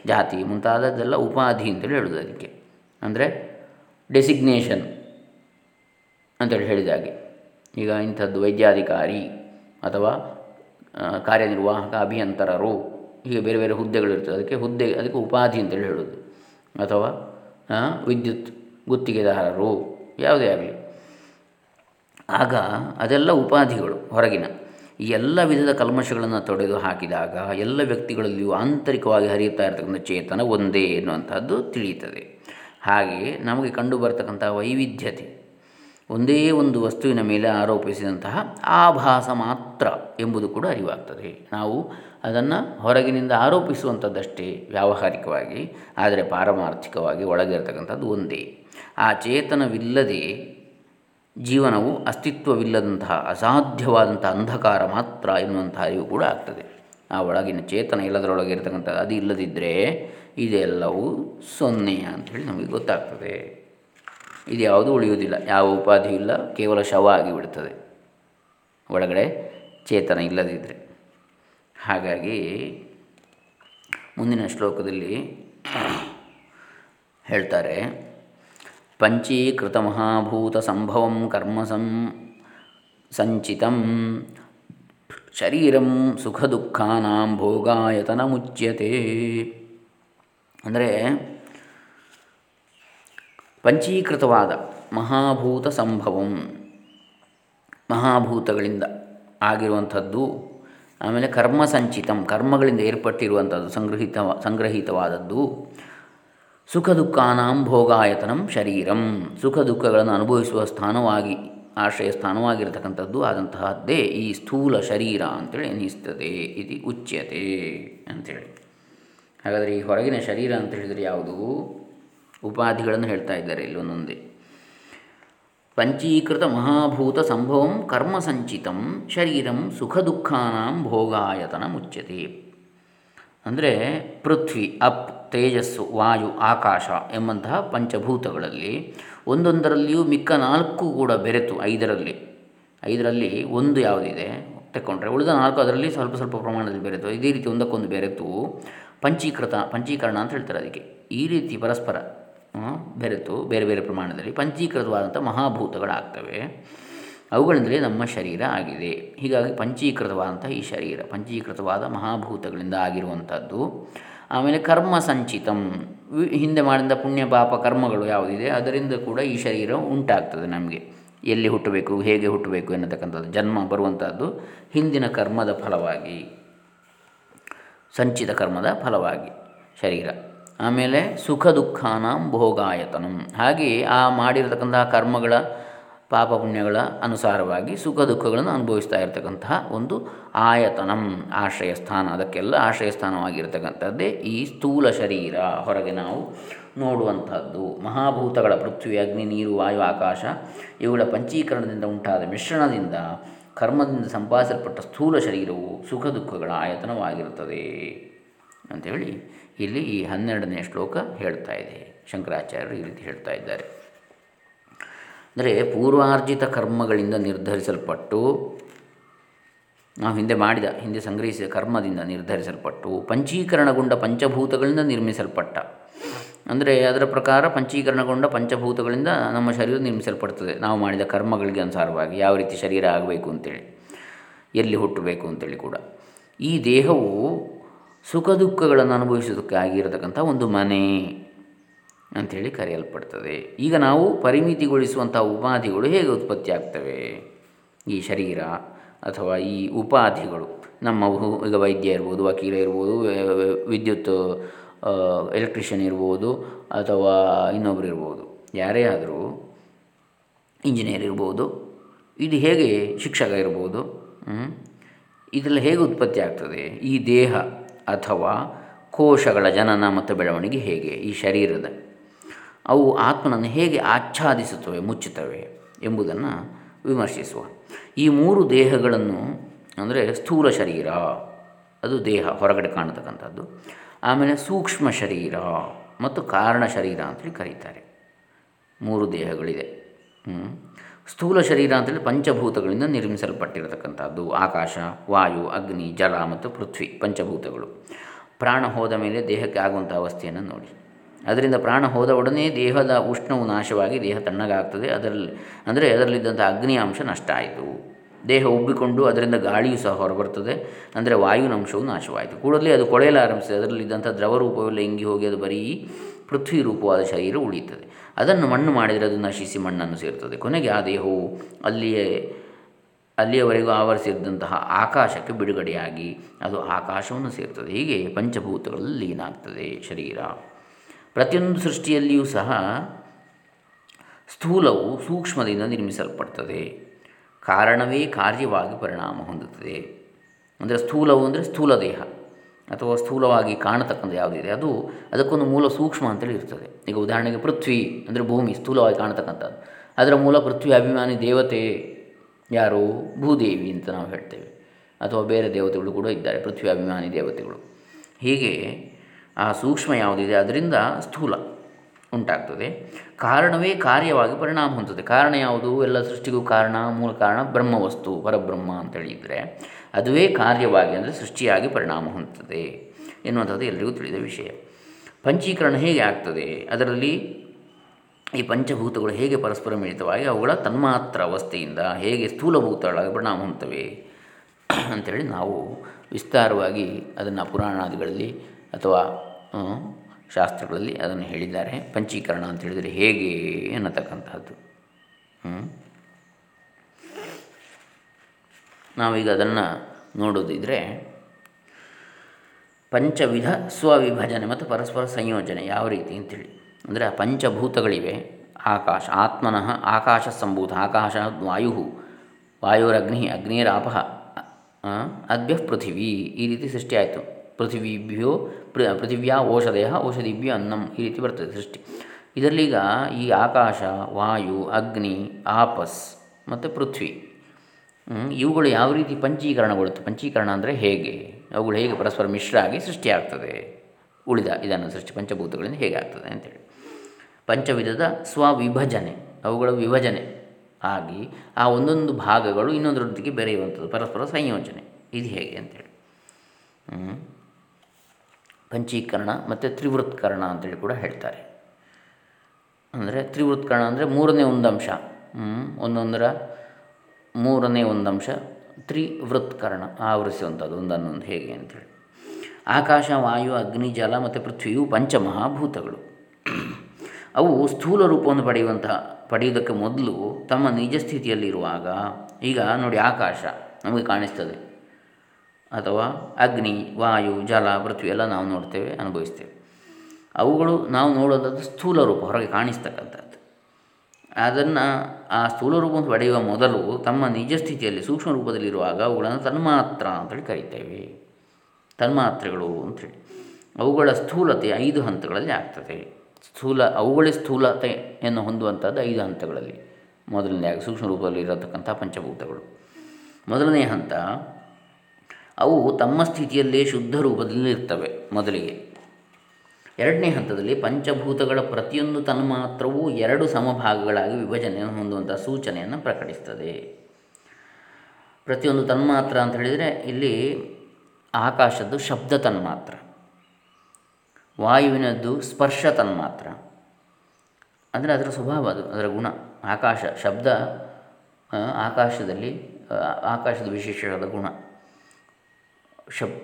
ಜಾತಿ ಮುಂತಾದದ್ದೆಲ್ಲ ಉಪಾಧಿ ಅಂತೇಳಿ ಹೇಳೋದು ಅದಕ್ಕೆ. ಅಂದರೆ ಡೆಸಿಗ್ನೇಷನ್ ಅಂತೇಳಿ ಹೇಳಿದಾಗೆ ಈಗ ಇಂಥದ್ದು ವೈದ್ಯಾಧಿಕಾರಿ ಅಥವಾ ಕಾರ್ಯನಿರ್ವಾಹಕ, ಅಭಿಯಂತರರು, ಹೀಗೆ ಬೇರೆ ಬೇರೆ ಹುದ್ದೆಗಳಿರ್ತದೆ. ಅದಕ್ಕೆ ಹುದ್ದೆ, ಅದಕ್ಕೆ ಉಪಾಧಿ ಅಂತೇಳಿ ಹೇಳೋದು. ಅಥವಾ ವಿದ್ಯುತ್ ಗುತ್ತಿಗೆದಾರರು, ಯಾವುದೇ ಆಗಲಿ. ಆಗ ಅದೆಲ್ಲ ಉಪಾಧಿಗಳು ಹೊರಗಿನ. ಈ ಎಲ್ಲ ವಿಧದ ಕಲ್ಮಶಗಳನ್ನು ತೊಡೆದು ಹಾಕಿದಾಗ, ಎಲ್ಲ ವ್ಯಕ್ತಿಗಳಲ್ಲಿಯೂ ಆಂತರಿಕವಾಗಿ ಹರಿಯುತ್ತಾ ಇರತಕ್ಕಂಥ ಚೇತನ ಒಂದೇ ಎನ್ನುವಂಥದ್ದು ತಿಳಿಯುತ್ತದೆ. ಹಾಗೆ ನಮಗೆ ಕಂಡು ಬರ್ತಕ್ಕಂಥ ವೈವಿಧ್ಯತೆ. ಒಂದೇ ಒಂದು ವಸ್ತುವಿನ ಮೇಲೆ ಆರೋಪಿಸಿದಂತಹ ಆಭಾಸ ಮಾತ್ರ ಎಂಬುದು ಕೂಡ ಅರಿವಾಗ್ತದೆ. ನಾವು ಅದನ್ನು ಹೊರಗಿನಿಂದ ಆರೋಪಿಸುವಂಥದ್ದಷ್ಟೇ ವ್ಯಾವಹಾರಿಕವಾಗಿ, ಆದರೆ ಪಾರಮಾರ್ಥಿಕವಾಗಿ ಒಳಗಿರತಕ್ಕಂಥದ್ದು ಒಂದೇ. ಆ ಚೇತನವಿಲ್ಲದೆ ಜೀವನವು ಅಸ್ತಿತ್ವವಿಲ್ಲದಂತಹ, ಅಸಾಧ್ಯವಾದಂಥ ಅಂಧಕಾರ ಮಾತ್ರ ಎನ್ನುವಂಥ ಅರಿವು ಕೂಡ ಆಗ್ತದೆ. ಆ ಒಳಗಿನ ಚೇತನ ಇಲ್ಲದರೊಳಗೆ ಇರತಕ್ಕಂಥ ಅದು ಇಲ್ಲದಿದ್ದರೆ ಇದೆಲ್ಲವೂ ಸೊನ್ನೆ ಅಂಥೇಳಿ ನಮಗೆ ಗೊತ್ತಾಗ್ತದೆ. ಇದು ಯಾವುದೂ ಉಳಿಯುವುದಿಲ್ಲ. ಯಾವ ಉಪಾಧಿಯೂ ಇಲ್ಲ. ಕೇವಲ ಶವ ಆಗಿಬಿಡ್ತದೆ. ಒಳಗಡೆ ಚೇತನ ಇಲ್ಲದಿದ್ದರೆ ಹಾಗಾಗಿ ಮುಂದಿನ ಶ್ಲೋಕದಲ್ಲಿ ಹೇಳ್ತಾರೆ, ಪಂಚೀಕೃತ ಮಹಾಭೂತ ಸಂಭವಂ ಕರ್ಮ ಸಂ ಸಂಚಿತಂ ಶರೀರಂ ಸುಖ ದುಃಖಾನಾಂ ಭೋಗಾಯತನ ಮುಚ್ಯತೆ ಅಂದರೆ ಪಂಚೀಕೃತವಾದ ಮಹಾಭೂತ ಸಂಭವಂ. ಮಹಾಭೂತಗಳಿಂದ ಆಗಿರುವಂಥದ್ದು, ಆಮೇಲೆ ಕರ್ಮ ಸಂಚಿತಂ, ಕರ್ಮಗಳಿಂದ ಏರ್ಪಟ್ಟಿರುವಂಥದ್ದು ಸಂಗ್ರಹಿತ ಸಂಗ್ರಹಿತವಾದದ್ದು. ಸುಖ ದುಃಖಾನಾಂ ಭೋಗಾಯತನಂ ಶರೀರಂ. ಸುಖ ದುಃಖಗಳನ್ನು ಅನುಭವಿಸುವ ಸ್ಥಾನವಾಗಿ, ಆಶ್ರಯ ಸ್ಥಾನವಾಗಿರತಕ್ಕಂಥದ್ದು ಆದಂತಹದ್ದೇ ಈ ಸ್ಥೂಲ ಶರೀರ ಅಂತೇಳಿ ಎನಿಸ್ತದೆ ಇದು ಉಚ್ಯತೆ ಅಂಥೇಳಿ ಹಾಗಾದರೆ ಈ ಹೊರಗಿನ ಶರೀರ ಅಂತ ಹೇಳಿದರೆ ಯಾವುದು? ಉಪಾಧಿಗಳನ್ನು ಹೇಳ್ತಾ ಇದ್ದಾರೆ ಇಲ್ಲಿ ಒಂದೊಂದೇ ಪಂಚೀಕೃತ ಮಹಾಭೂತ ಸಂಭವಂ ಕರ್ಮ ಸಂಚಿತಂ ಶರೀರಂ ಸುಖ ದುಃಖಾನಾಂ ಭೋಗಾಯತನ ಮುಚ್ಚತೆ ಅಂದರೆ ಪೃಥ್ವಿ, ಅಪ್, ತೇಜಸ್ಸು, ವಾಯು, ಆಕಾಶ ಎಂಬಂತಹ ಪಂಚಭೂತಗಳಲ್ಲಿ ಒಂದೊಂದರಲ್ಲಿಯೂ ಮಿಕ್ಕ ನಾಲ್ಕು ಕೂಡ ಬೆರೆತು ಐದರಲ್ಲಿ. ಐದರಲ್ಲಿ ಒಂದು ಯಾವುದಿದೆ? ತಕ್ಕೊಂಡ್ರೆ ಉಳಿದ ನಾಲ್ಕು ಅದರಲ್ಲಿ ಸ್ವಲ್ಪ ಸ್ವಲ್ಪ ಪ್ರಮಾಣದಲ್ಲಿ ಬೆರೆತು, ಇದೇ ರೀತಿ ಒಂದಕ್ಕೊಂದು ಬೆರೆತು ಪಂಚೀಕೃತ, ಪಂಚೀಕರಣ ಅಂತ ಹೇಳ್ತಾರೆ ಅದಕ್ಕೆ. ಈ ರೀತಿ ಪರಸ್ಪರ ಬೆರೆತು ಬೇರೆ ಬೇರೆ ಪ್ರಮಾಣದಲ್ಲಿ ಪಂಚೀಕೃತವಾದಂಥ ಮಹಾಭೂತಗಳಾಗ್ತವೆ. ಅವುಗಳಿಂದಲೇ ನಮ್ಮ ಶರೀರ ಆಗಿದೆ. ಹೀಗಾಗಿ ಪಂಚೀಕೃತವಾದಂಥ ಈ ಶರೀರ, ಪಂಚೀಕೃತವಾದ ಮಹಾಭೂತಗಳಿಂದ ಆಗಿರುವಂಥದ್ದು. ಆಮೇಲೆ ಕರ್ಮ ಸಂಚಿತಂ. ಹಿಂದೆ ಮಾಡಿದ ಪುಣ್ಯ ಪಾಪ ಕರ್ಮಗಳು ಯಾವುದಿದೆ, ಅದರಿಂದ ಕೂಡ ಈ ಶರೀರ ಉಂಟಾಗ್ತದೆ ನಮಗೆ. ಎಲ್ಲಿ ಹುಟ್ಟಬೇಕು, ಹೇಗೆ ಹುಟ್ಟಬೇಕು ಎನ್ನತಕ್ಕಂಥದ್ದು, ಜನ್ಮ ಬರುವಂಥದ್ದು ಹಿಂದಿನ ಕರ್ಮದ ಫಲವಾಗಿ, ಸಂಚಿತ ಕರ್ಮದ ಫಲವಾಗಿ ಶರೀರ. ಆಮೇಲೆ ಸುಖ ದುಃಖಾನಾಂ ಭೋಗಾಯತನಂ. ಹಾಗೆಯೇ ಆ ಮಾಡಿರತಕ್ಕಂತಹ ಕರ್ಮಗಳ ಪಾಪ ಪುಣ್ಯಗಳ ಅನುಸಾರವಾಗಿ ಸುಖ ದುಃಖಗಳನ್ನು ಅನುಭವಿಸ್ತಾ ಇರತಕ್ಕಂತಹ ಒಂದು ಆಯತನಂ ಆಶ್ರಯ ಸ್ಥಾನ ಅದಕ್ಕೆಲ್ಲ ಆಶ್ರಯ ಸ್ಥಾನವಾಗಿರ್ತಕ್ಕಂಥದ್ದೇ ಈ ಸ್ಥೂಲ ಶರೀರ ಹೊರಗೆ ನಾವು ನೋಡುವಂಥದ್ದು. ಮಹಾಭೂತಗಳ ಪೃಥ್ವಿ, ಅಗ್ನಿ, ನೀರು, ವಾಯು, ಆಕಾಶ ಇವುಗಳ ಪಂಚೀಕರಣದಿಂದ ಉಂಟಾದ ಮಿಶ್ರಣದಿಂದ ಕರ್ಮದಿಂದ ಸಂಪಾದಿಸಲ್ಪಟ್ಟ ಸ್ಥೂಲ ಶರೀರವು ಸುಖ ದುಃಖಗಳ ಆಯತನವಾಗಿರುತ್ತದೆ ಅಂಥೇಳಿ ಇಲ್ಲಿ ಈ ಹನ್ನೆರಡನೇ ಶ್ಲೋಕ ಹೇಳ್ತಾ ಇದೆ. ಶಂಕರಾಚಾರ್ಯರು ಈ ರೀತಿ ಹೇಳ್ತಾ ಇದ್ದಾರೆ. ಅಂದರೆ ಪೂರ್ವಾರ್ಜಿತ ಕರ್ಮಗಳಿಂದ ನಿರ್ಧರಿಸಲ್ಪಟ್ಟು, ನಾವು ಹಿಂದೆ ಮಾಡಿದ, ಹಿಂದೆ ಸಂಗ್ರಹಿಸಿದ ಕರ್ಮದಿಂದ ನಿರ್ಧರಿಸಲ್ಪಟ್ಟು, ಪಂಚೀಕರಣಗೊಂಡ ಪಂಚಭೂತಗಳಿಂದ ನಿರ್ಮಿಸಲ್ಪಟ್ಟ. ಅಂದರೆ ಅದರ ಪ್ರಕಾರ ಪಂಚೀಕರಣಗೊಂಡ ಪಂಚಭೂತಗಳಿಂದ ನಮ್ಮ ಶರೀರ ನಿರ್ಮಿಸಲ್ಪಡ್ತದೆ. ನಾವು ಮಾಡಿದ ಕರ್ಮಗಳಿಗೆ ಅನುಸಾರವಾಗಿ ಯಾವ ರೀತಿ ಶರೀರ ಆಗಬೇಕು ಅಂತೇಳಿ, ಎಲ್ಲಿ ಹುಟ್ಟಬೇಕು ಅಂತೇಳಿ ಕೂಡ. ಈ ದೇಹವು ಸುಖ ದುಃಖಗಳನ್ನು ಅನುಭವಿಸೋದಕ್ಕೆ ಆಗಿರತಕ್ಕಂಥ ಒಂದು ಮನೆ ಅಂಥೇಳಿ ಕರೆಯಲ್ಪಡ್ತದೆ. ಈಗ ನಾವು ಪರಿಮಿತಿಗೊಳಿಸುವಂಥ ಉಪಾಧಿಗಳು ಹೇಗೆ ಉತ್ಪತ್ತಿ ಆಗ್ತವೆ? ಈ ಶರೀರ ಅಥವಾ ಈ ಉಪಾಧಿಗಳು, ನಮ್ಮ ಈಗ ವೈದ್ಯ ಇರ್ಬೋದು, ವಕೀಲ ಇರ್ಬೋದು, ವಿದ್ಯುತ್ ಎಲೆಕ್ಟ್ರಿಷಿಯನ್ ಇರ್ಬೋದು ಅಥವಾ ಇನ್ನೊಬ್ಬರು ಇರ್ಬೋದು, ಯಾರೇ ಆದರೂ ಇಂಜಿನಿಯರ್ ಇರ್ಬೋದು, ಇದು ಹೇಗೆ ಶಿಕ್ಷಕ ಇರ್ಬೋದು ಇದೆಲ್ಲ ಹೇಗೆ ಉತ್ಪತ್ತಿ ಆಗ್ತದೆ? ಈ ದೇಹ ಅಥವಾ ಕೋಶಗಳ ಜನನ ಮತ್ತು ಬೆಳವಣಿಗೆ ಹೇಗೆ ಈ ಶರೀರದ ಅವು ಆತ್ಮನನ್ನು ಹೇಗೆ ಆಚ್ಛಾದಿಸುತ್ತವೆ, ಮುಚ್ಚುತ್ತವೆ ಎಂಬುದನ್ನು ವಿಮರ್ಶಿಸುವ. ಈ ಮೂರು ದೇಹಗಳನ್ನು ಅಂದರೆ ಸ್ಥೂಲ ಶರೀರ, ಅದು ದೇಹ ಹೊರಗಡೆ ಕಾಣತಕ್ಕಂಥದ್ದು, ಆಮೇಲೆ ಸೂಕ್ಷ್ಮ ಶರೀರ ಮತ್ತು ಕಾರಣ ಶರೀರ ಅಂತೇಳಿ ಕರೀತಾರೆ. ಮೂರು ದೇಹಗಳಿದೆ. ಸ್ಥೂಲ ಶರೀರ ಅಂತೇಳಿ ಪಂಚಭೂತಗಳಿಂದ ನಿರ್ಮಿಸಲ್ಪಟ್ಟಿರತಕ್ಕಂಥದ್ದು. ಆಕಾಶ, ವಾಯು, ಅಗ್ನಿ, ಜಲ ಮತ್ತು ಪೃಥ್ವಿ ಪಂಚಭೂತಗಳು. ಪ್ರಾಣ ಹೋದ ಮೇಲೆ ದೇಹಕ್ಕೆ ಆಗುವಂಥ ಅವಸ್ಥೆಯನ್ನು ನೋಡಿ. ಅದರಿಂದ ಪ್ರಾಣ ಹೋದ ಒಡನೆ ದೇಹದ ಉಷ್ಣವು ನಾಶವಾಗಿ ದೇಹ ತಣ್ಣಗಾಗ್ತದೆ. ಅದರಲ್ಲಿ ಅಂದರೆ ಅದರಲ್ಲಿದ್ದಂಥ ಅಗ್ನಿ ಅಂಶ ನಷ್ಟ ಆಯಿತು. ದೇಹ ಉಬ್ಬಿಕೊಂಡು ಅದರಿಂದ ಗಾಳಿಯು ಸಹ ಹೊರಬರ್ತದೆ. ಅಂದರೆ ವಾಯುವಿನ ಅಂಶವು ನಾಶವಾಯಿತು. ಕೂಡಲೇ ಅದು ಕೊಳೆಯಲು ಆರಂಭಿಸಿದೆ ಅದರಲ್ಲಿದ್ದಂಥ ದ್ರವ ರೂಪವೆಲ್ಲ ಇಂಗಿ ಹೋಗಿ ಅದು ಬರೀ ಪೃಥ್ವಿ ರೂಪವಾದ ಶರೀರ ಉಳಿಯುತ್ತದೆ. ಅದನ್ನು ಮಣ್ಣು ಮಾಡಿದರೆ ಅದು ನಶಿಸಿ ಮಣ್ಣನ್ನು ಸೇರ್ತದೆ. ಕೊನೆಗೆ ಆ ದೇಹವು ಅಲ್ಲಿಯೇ, ಅಲ್ಲಿಯವರೆಗೂ ಆವರಿಸಿದಂತಹ ಆಕಾಶಕ್ಕೆ ಬಿಡುಗಡೆಯಾಗಿ ಅದು ಆಕಾಶವನ್ನು ಸೇರ್ತದೆ. ಹೀಗೆ ಪಂಚಭೂತಗಳಲ್ಲಿ ಲೀನಾಗ್ತದೆ ಶರೀರ. ಪ್ರತಿಯೊಂದು ಸೃಷ್ಟಿಯಲ್ಲಿಯೂ ಸಹ ಸ್ಥೂಲವು ಸೂಕ್ಷ್ಮದಿಂದ ನಿರ್ಮಿಸಲ್ಪಡ್ತದೆ. ಕಾರಣವೇ ಕಾರ್ಯವಾಗಿ ಪರಿಣಾಮ ಹೊಂದುತ್ತದೆ. ಅಂದರೆ ಸ್ಥೂಲವು ಅಂದರೆ ಸ್ಥೂಲ ದೇಹ. ಅಥವಾ ಸ್ಥೂಲವಾಗಿ ಕಾಣತಕ್ಕಂಥ ಯಾವುದಿದೆ, ಅದು ಅದಕ್ಕೊಂದು ಮೂಲ ಸೂಕ್ಷ್ಮ ಅಂತೇಳಿ ಇರ್ತದೆ. ಈಗ ಉದಾಹರಣೆಗೆ ಪೃಥ್ವಿ ಅಂದರೆ ಭೂಮಿ, ಸ್ಥೂಲವಾಗಿ ಕಾಣತಕ್ಕಂಥದ್ದು. ಅದರ ಮೂಲ ಪೃಥ್ವಿ ಅಭಿಮಾನಿ ದೇವತೆ ಯಾರು? ಭೂದೇವಿ ಅಂತ ನಾವು ಹೇಳ್ತೇವೆ. ಅಥವಾ ಬೇರೆ ದೇವತೆಗಳು ಕೂಡ ಇದ್ದಾರೆ, ಪೃಥ್ವಿ ಅಭಿಮಾನಿ ದೇವತೆಗಳು. ಹೀಗೆ ಆ ಸೂಕ್ಷ್ಮ ಯಾವುದಿದೆ, ಅದರಿಂದ ಸ್ಥೂಲ ಉಂಟಾಗ್ತದೆ. ಕಾರಣವೇ ಕಾರ್ಯವಾಗಿ ಪರಿಣಾಮ ಹೊಂದುತ್ತದೆ. ಕಾರಣ ಯಾವುದು? ಎಲ್ಲ ಸೃಷ್ಟಿಗೂ ಕಾರಣ, ಮೂಲ ಕಾರಣ ಬ್ರಹ್ಮವಸ್ತು, ಪರಬ್ರಹ್ಮ ಅಂತೇಳಿದರೆ ಅದುವೇ ಕಾರ್ಯವಾಗಿ ಅಂದರೆ ಸೃಷ್ಟಿಯಾಗಿ ಪರಿಣಾಮ ಹೊಂದುತ್ತದೆ ಎನ್ನುವಂಥದ್ದು ಎಲ್ಲರಿಗೂ ತಿಳಿದ ವಿಷಯ. ಪಂಚೀಕರಣ ಹೇಗೆ ಆಗ್ತದೆ? ಅದರಲ್ಲಿ ಈ ಪಂಚಭೂತಗಳು ಹೇಗೆ ಪರಸ್ಪರ ಮಿಳಿತವಾಗಿ ಅವುಗಳ ತನ್ಮಾತ್ರ ಅವಸ್ಥೆಯಿಂದ ಹೇಗೆ ಸ್ಥೂಲಭೂತಗಳಾಗಿ ಪರಿಣಾಮ ಹೊಂದುತ್ತವೆ? ಅಂಥೇಳಿ ನಾವು ವಿಸ್ತಾರವಾಗಿ ಅದನ್ನು ಪುರಾಣಾದಿಗಳಲ್ಲಿ ಅಥವಾ ಶಾಸ್ತ್ರಗಳಲ್ಲಿ ಅದನ್ನು ಹೇಳಿದ್ದಾರೆ. ಪಂಚೀಕರಣ ಅಂತ ಹೇಳಿದರೆ ಹೇಗೆ ಅನ್ನತಕ್ಕಂಥದ್ದು ನಾವೀಗ ಅದನ್ನು ನೋಡೋದಿದ್ದರೆ ಪಂಚವಿಧ ಸ್ವವಿಭಜನೆ ಮತ್ತು ಪರಸ್ಪರ ಸಂಯೋಜನೆ ಯಾವ ರೀತಿ ಅಂತೇಳಿ. ಅಂದರೆ ಆ ಪಂಚಭೂತಗಳಿವೆ. ಆಕಾಶ, ಆತ್ಮನಃ ಆಕಾಶ ಸಂಭೂತ, ಆಕಾಶ ವಾಯು ವಾಯುರಗ್ನಿ ಅಗ್ನಿರಾಪ ಅದ್ಭ್ಯ ಪೃಥಿವಿ ಈ ರೀತಿ ಸೃಷ್ಟಿಯಾಯಿತು ಪೃಥಿವಿಭ್ಯೋ ಪೃಥಿವ್ಯಾ ಔಷಧಯ ಔಷಧಿಭ್ಯೋ ಅನ್ನಂ ಈ ರೀತಿ ಬರ್ತದೆ ಸೃಷ್ಟಿ. ಇದರಲ್ಲಿ ಈಗ ಈ ಆಕಾಶ, ವಾಯು, ಅಗ್ನಿ, ಆಪಸ್ ಮತ್ತು ಪೃಥ್ವಿ ಇವುಗಳು ಯಾವ ರೀತಿ ಪಂಚೀಕರಣಗೊಳ್ಳುತ್ತೆ? ಪಂಚೀಕರಣ ಅಂದರೆ ಹೇಗೆ? ಅವುಗಳು ಹೇಗೆ ಪರಸ್ಪರ ಮಿಶ್ರ ಆಗಿ ಸೃಷ್ಟಿಯಾಗ್ತದೆ? ಉಳಿದ ಇದನ್ನು ಸೃಷ್ಟಿ ಪಂಚಭೂತಗಳಿಂದ ಹೇಗೆ ಆಗ್ತದೆ ಅಂತೇಳಿ. ಪಂಚವಿಧದ ಸ್ವವಿಭಜನೆ, ಅವುಗಳ ವಿಭಜನೆ ಆಗಿ ಆ ಒಂದೊಂದು ಭಾಗಗಳು ಇನ್ನೊಂದರೊಂದಿಗೆ ಬೆರೆಯುವಂಥದ್ದು, ಪರಸ್ಪರ ಸಂಯೋಜನೆ. ಇದು ಹೇಗೆ ಅಂತೇಳಿ. ಪಂಚೀಕರಣ ಮತ್ತು ತ್ರಿವೃತ್ಕರಣ ಅಂತೇಳಿ ಕೂಡ ಹೇಳ್ತಾರೆ. ಅಂದರೆ ತ್ರಿವೃತ್ಕರಣ ಅಂದರೆ ಮೂರನೇ ಒಂದು ಅಂಶ ಒಂದೊಂದರ ಮೂರನೇ ಒಂದು ಅಂಶ ತ್ರಿವೃತ್ಕರಣ ಆವರಿಸುವಂಥದ್ದು ಒಂದನ್ನೊಂದು ಹೇಗೆ ಅಂತೇಳಿ ಆಕಾಶ, ವಾಯು, ಅಗ್ನಿ, ಜಲ ಮತ್ತು ಪೃಥ್ವಿಯು ಪಂಚಮಹಾಭೂತಗಳು. ಅವು ಸ್ಥೂಲ ರೂಪವನ್ನು ಪಡೆಯುವಂತಹ, ಪಡೆಯುವುದಕ್ಕೆ ಮೊದಲು ತಮ್ಮ ನಿಜ ಸ್ಥಿತಿಯಲ್ಲಿರುವಾಗ, ಈಗ ನೋಡಿ ಆಕಾಶ ನಮಗೆ ಕಾಣಿಸ್ತದೆ. ಅಥವಾ ಅಗ್ನಿ, ವಾಯು, ಜಲ, ಪೃಥ್ವಿ ಎಲ್ಲ ನಾವು ನೋಡ್ತೇವೆ, ಅನುಭವಿಸ್ತೇವೆ. ಅವುಗಳು ನಾವು ನೋಡೋದಾದ ಸ್ಥೂಲ ರೂಪ, ಹೊರಗೆ ಕಾಣಿಸ್ತಕ್ಕಂಥದ್ದು. ಅದನ್ನು ಆ ಸ್ಥೂಲ ರೂಪವನ್ನು ಪಡೆಯುವ ಮೊದಲು ತಮ್ಮ ನಿಜ ಸ್ಥಿತಿಯಲ್ಲಿ ಸೂಕ್ಷ್ಮ ರೂಪದಲ್ಲಿರುವಾಗ ಅವುಗಳನ್ನು ತನ್ಮಾತ್ರ ಅಂತೇಳಿ ಕರಿತೇವೆ. ತನ್ಮಾತ್ರೆಗಳು ಅಂಥೇಳಿ ಅವುಗಳ ಸ್ಥೂಲತೆ ಐದು ಹಂತಗಳಲ್ಲಿ ಆಗ್ತದೆ. ಸ್ಥೂಲ, ಅವುಗಳೇ ಸ್ಥೂಲತೆಯನ್ನು ಹೊಂದುವಂಥದ್ದು ಐದು ಹಂತಗಳಲ್ಲಿ. ಮೊದಲನೇ ಸೂಕ್ಷ್ಮ ರೂಪದಲ್ಲಿ ಇರತಕ್ಕಂಥ ಪಂಚಭೂತಗಳು. ಮೊದಲನೇ ಹಂತ, ಅವು ತಮ್ಮ ಸ್ಥಿತಿಯಲ್ಲೇ ಶುದ್ಧ ರೂಪದಲ್ಲಿ ಇರ್ತವೆ ಮೊದಲಿಗೆ. ಎರಡನೇ ಹಂತದಲ್ಲಿ ಪಂಚಭೂತಗಳ ಪ್ರತಿಯೊಂದು ತನ್ಮಾತ್ರವೂ ಎರಡು ಸಮಭಾಗಗಳಾಗಿ ವಿಭಜನೆಯನ್ನು ಹೊಂದುವಂಥ ಸೂಚನೆಯನ್ನು ಪ್ರಕಟಿಸ್ತದೆ. ಪ್ರತಿಯೊಂದು ತನ್ಮಾತ್ರ ಅಂತ ಹೇಳಿದರೆ ಇಲ್ಲಿ ಆಕಾಶದ್ದು ಶಬ್ದ ತನ್ಮಾತ್ರ, ವಾಯುವಿನದ್ದು ಸ್ಪರ್ಶ ತನ್ಮಾತ್ರ. ಅಂದರೆ ಅದರ ಸ್ವಭಾವ ಅದು, ಅದರ ಗುಣ. ಆಕಾಶ, ಶಬ್ದ ಆಕಾಶದಲ್ಲಿ ಆಕಾಶದ ವಿಶೇಷವಾದ ಗುಣ. ಶಬ್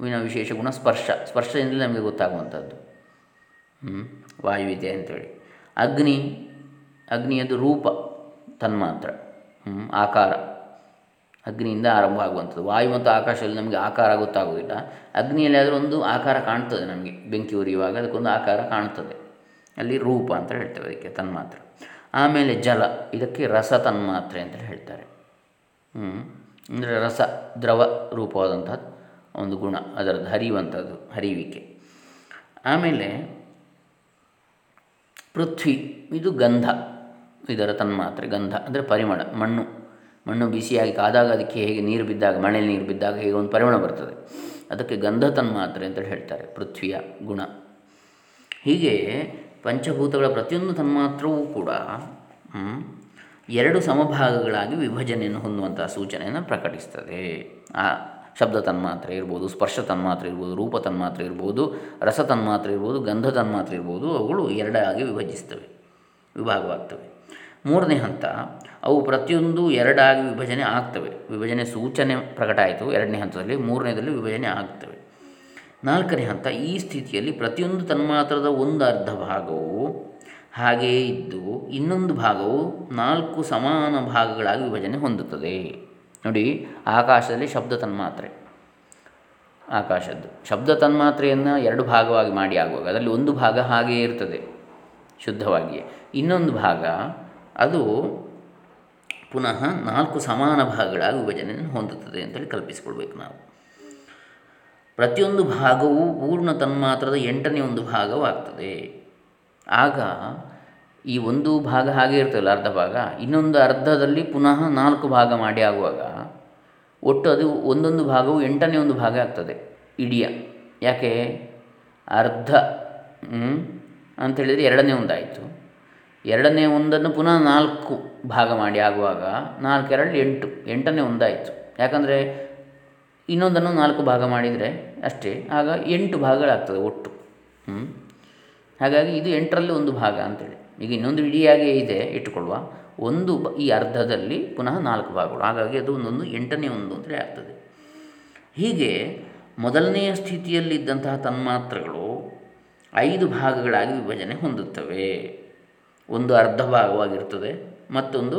ವಾಯುವಿನ ವಿಶೇಷ ಗುಣ ಸ್ಪರ್ಶ. ಸ್ಪರ್ಶದಿಂದಲೇ ನಮಗೆ ಗೊತ್ತಾಗುವಂಥದ್ದು. ವಾಯು ಇದೆ ಅಂಥೇಳಿ ಅಗ್ನಿ ಅಗ್ನಿಯದು ರೂಪ, ತನ್ಮಾತ್ರ. ಆಕಾರ. ಅಗ್ನಿಯಿಂದ ಆರಂಭ ಆಗುವಂಥದ್ದು. ವಾಯು ಮತ್ತು ಆಕಾಶದಲ್ಲಿ ನಮಗೆ ಆಕಾರ ಗೊತ್ತಾಗೋದಿಲ್ಲ ಅಗ್ನಿಯಲ್ಲಿ ಆದರೂ ಒಂದು ಆಕಾರ ಕಾಣ್ತದೆ ನಮಗೆ. ಬೆಂಕಿ ಉರಿಯುವಾಗ ಅದಕ್ಕೊಂದು ಆಕಾರ ಕಾಣ್ತದೆ. ಅಲ್ಲಿ ರೂಪ ಅಂತ ಹೇಳ್ತೇವೆ ಅದಕ್ಕೆ, ತನ್ಮಾತ್ರ. ಆಮೇಲೆ ಜಲ. ಇದಕ್ಕೆ ರಸ ತನ್ಮಾತ್ರೆ ಅಂತ ಹೇಳ್ತಾರೆ. ಅಂದರೆ ರಸ, ದ್ರವ ರೂಪವಾದಂತಹ ಒಂದು ಗುಣ, ಅದರದ್ದು ಹರಿಯುವಂಥದ್ದು, ಹರಿಯುವಿಕೆ. ಆಮೇಲೆ ಪೃಥ್ವಿ, ಇದು ಗಂಧ, ಇದರ ತನ್ಮಾತ್ರೆ, ಗಂಧ, ಅಂದರೆ ಪರಿಮಳ, ಮಣ್ಣು. ಮಣ್ಣು ಬಿಸಿಯಾಗಿ ಕಾದಾಗ ಅದಕ್ಕೆ ಹೇಗೆ ನೀರು ಬಿದ್ದಾಗ ಮಳೆ ನೀರು ಬಿದ್ದಾಗ ಹೇಗೆ ಒಂದು ಪರಿಮಳ ಬರ್ತದೆ. ಅದಕ್ಕೆ ಗಂಧ ತನ್ಮಾತ್ರೆ ಅಂತೇಳಿ ಹೇಳ್ತಾರೆ, ಪೃಥ್ವಿಯ ಗುಣ. ಹೀಗೆ ಪಂಚಭೂತಗಳ ಪ್ರತಿಯೊಂದು ತನ್ಮಾತ್ರವೂ ಕೂಡ ಎರಡು ಸಮಭಾಗಗಳಾಗಿ ವಿಭಜನೆಯನ್ನು ಹೊಂದುವಂತಹ ಸೂಚನೆಯನ್ನು ಪ್ರಕಟಿಸ್ತದೆ. ಆ ಶಬ್ದ ತನ್ಮಾತ್ರೆ ಇರ್ಬೋದು ಸ್ಪರ್ಶ ತನ್ಮಾತ್ರೆ ಇರ್ಬೋದು ರೂಪ ತನ್ಮಾತ್ರೆ ಇರ್ಬೋದು ರಸ ತನ್ಮಾತ್ರೆ ಇರ್ಬೋದು ಗಂಧ ತನ್ಮಾತ್ರೆ ಇರ್ಬೋದು, ಅವುಗಳು ಎರಡಾಗಿ ವಿಭಜಿಸ್ತವೆ, ವಿಭಾಗವಾಗ್ತವೆ. ಮೂರನೇ ಹಂತ, ಅವು ಪ್ರತಿಯೊಂದು ಎರಡಾಗಿ ವಿಭಜನೆ ಆಗ್ತವೆ. ವಿಭಜನೆ ಸೂಚನೆ ಪ್ರಕಟ ಆಯಿತು, ಎರಡನೇ ಹಂತದಲ್ಲಿ, ಮೂರನೇದಲ್ಲಿ ವಿಭಜನೆ ಆಗ್ತವೆ. ನಾಲ್ಕನೇ ಹಂತ, ಈ ಸ್ಥಿತಿಯಲ್ಲಿ ಪ್ರತಿಯೊಂದು ತನ್ಮಾತ್ರದ ಒಂದು ಅರ್ಧ ಭಾಗವು ಹಾಗೆಯೇ ಇದ್ದು, ಇನ್ನೊಂದು ಭಾಗವು ನಾಲ್ಕು ಸಮಾನ ಭಾಗಗಳಾಗಿ ವಿಭಜನೆ ಹೊಂದುತ್ತದೆ. ನೋಡಿ, ಆಕಾಶದಲ್ಲಿ ಶಬ್ದ ತನ್ಮಾತ್ರೆ. ಆಕಾಶದ್ದು. ಶಬ್ದ ತನ್ಮಾತ್ರೆಯನ್ನು ಎರಡು ಭಾಗವಾಗಿ ಮಾಡಿ ಆಗುವಾಗ, ಅದರಲ್ಲಿ ಒಂದು ಭಾಗ ಹಾಗೆಯೇ ಇರ್ತದೆ, ಶುದ್ಧವಾಗಿಯೇ. ಇನ್ನೊಂದು ಭಾಗ, ಅದು ಪುನಃ ನಾಲ್ಕು ಸಮಾನ ಭಾಗಗಳಾಗಿ ವಿಭಜನೆಯನ್ನು ಹೊಂದುತ್ತದೆ ಅಂತೇಳಿ ಕಲ್ಪಿಸಿಕೊಳ್ಬೇಕು ನಾವು. ಪ್ರತಿಯೊಂದು ಭಾಗವು ಪೂರ್ಣ ತನ್ಮಾತ್ರದ ಎಂಟನೇ ಒಂದು ಭಾಗವಾಗ್ತದೆ. ಆಗ ಈ ಒಂದು ಭಾಗ ಹಾಗೆ ಇರ್ತದಲ್ಲ, ಅರ್ಧ ಭಾಗ. ಇನ್ನೊಂದು ಅರ್ಧದಲ್ಲಿ ಪುನಃ ನಾಲ್ಕು ಭಾಗ ಮಾಡಿ ಆಗುವಾಗ ಒಟ್ಟು ಅದು ಒಂದೊಂದು ಭಾಗವು ಎಂಟನೇ ಒಂದು ಭಾಗ ಆಗ್ತದೆ, ಇಡಿಯ. ಯಾಕೆ? ಅರ್ಧ ಅಂಥೇಳಿದರೆ ಎರಡನೇ ಒಂದಾಯಿತು. ಎರಡನೇ ಒಂದನ್ನು ಪುನಃ ನಾಲ್ಕು ಭಾಗ ಮಾಡಿ ಆಗುವಾಗ ನಾಲ್ಕು, ಎರಡು, ಎಂಟು, ಎಂಟನೇ ಒಂದಾಯಿತು. ಯಾಕಂದರೆ ಇನ್ನೊಂದನ್ನು ನಾಲ್ಕು ಭಾಗ ಮಾಡಿದರೆ ಅಷ್ಟೇ, ಆಗ ಎಂಟು ಭಾಗಗಳಾಗ್ತದೆ ಒಟ್ಟು ಹಾಗಾಗಿ ಇದು ಎಂಟರಲ್ಲಿ ಒಂದು ಭಾಗ ಅಂತೇಳಿ. ಈಗ ಇನ್ನೊಂದು ಇಡಿಯಾಗಿಯೇ ಇದೆ ಇಟ್ಟುಕೊಳ್ಳುವ. ಒಂದು ಈ ಅರ್ಧದಲ್ಲಿ ಪುನಃ ನಾಲ್ಕು ಭಾಗಗಳು. ಹಾಗಾಗಿ ಅದು ಒಂದೊಂದು ಎಂಟನೇ ಒಂದು ಅಂತೇಳಿ ಆಗ್ತದೆ. ಹೀಗೆ ಮೊದಲನೆಯ ಸ್ಥಿತಿಯಲ್ಲಿದ್ದಂತಹ ತನ್ಮಾತ್ರಗಳು ಐದು ಭಾಗಗಳಾಗಿ ವಿಭಜನೆ ಹೊಂದುತ್ತವೆ. ಒಂದು ಅರ್ಧ ಭಾಗವಾಗಿರ್ತದೆ, ಮತ್ತೊಂದು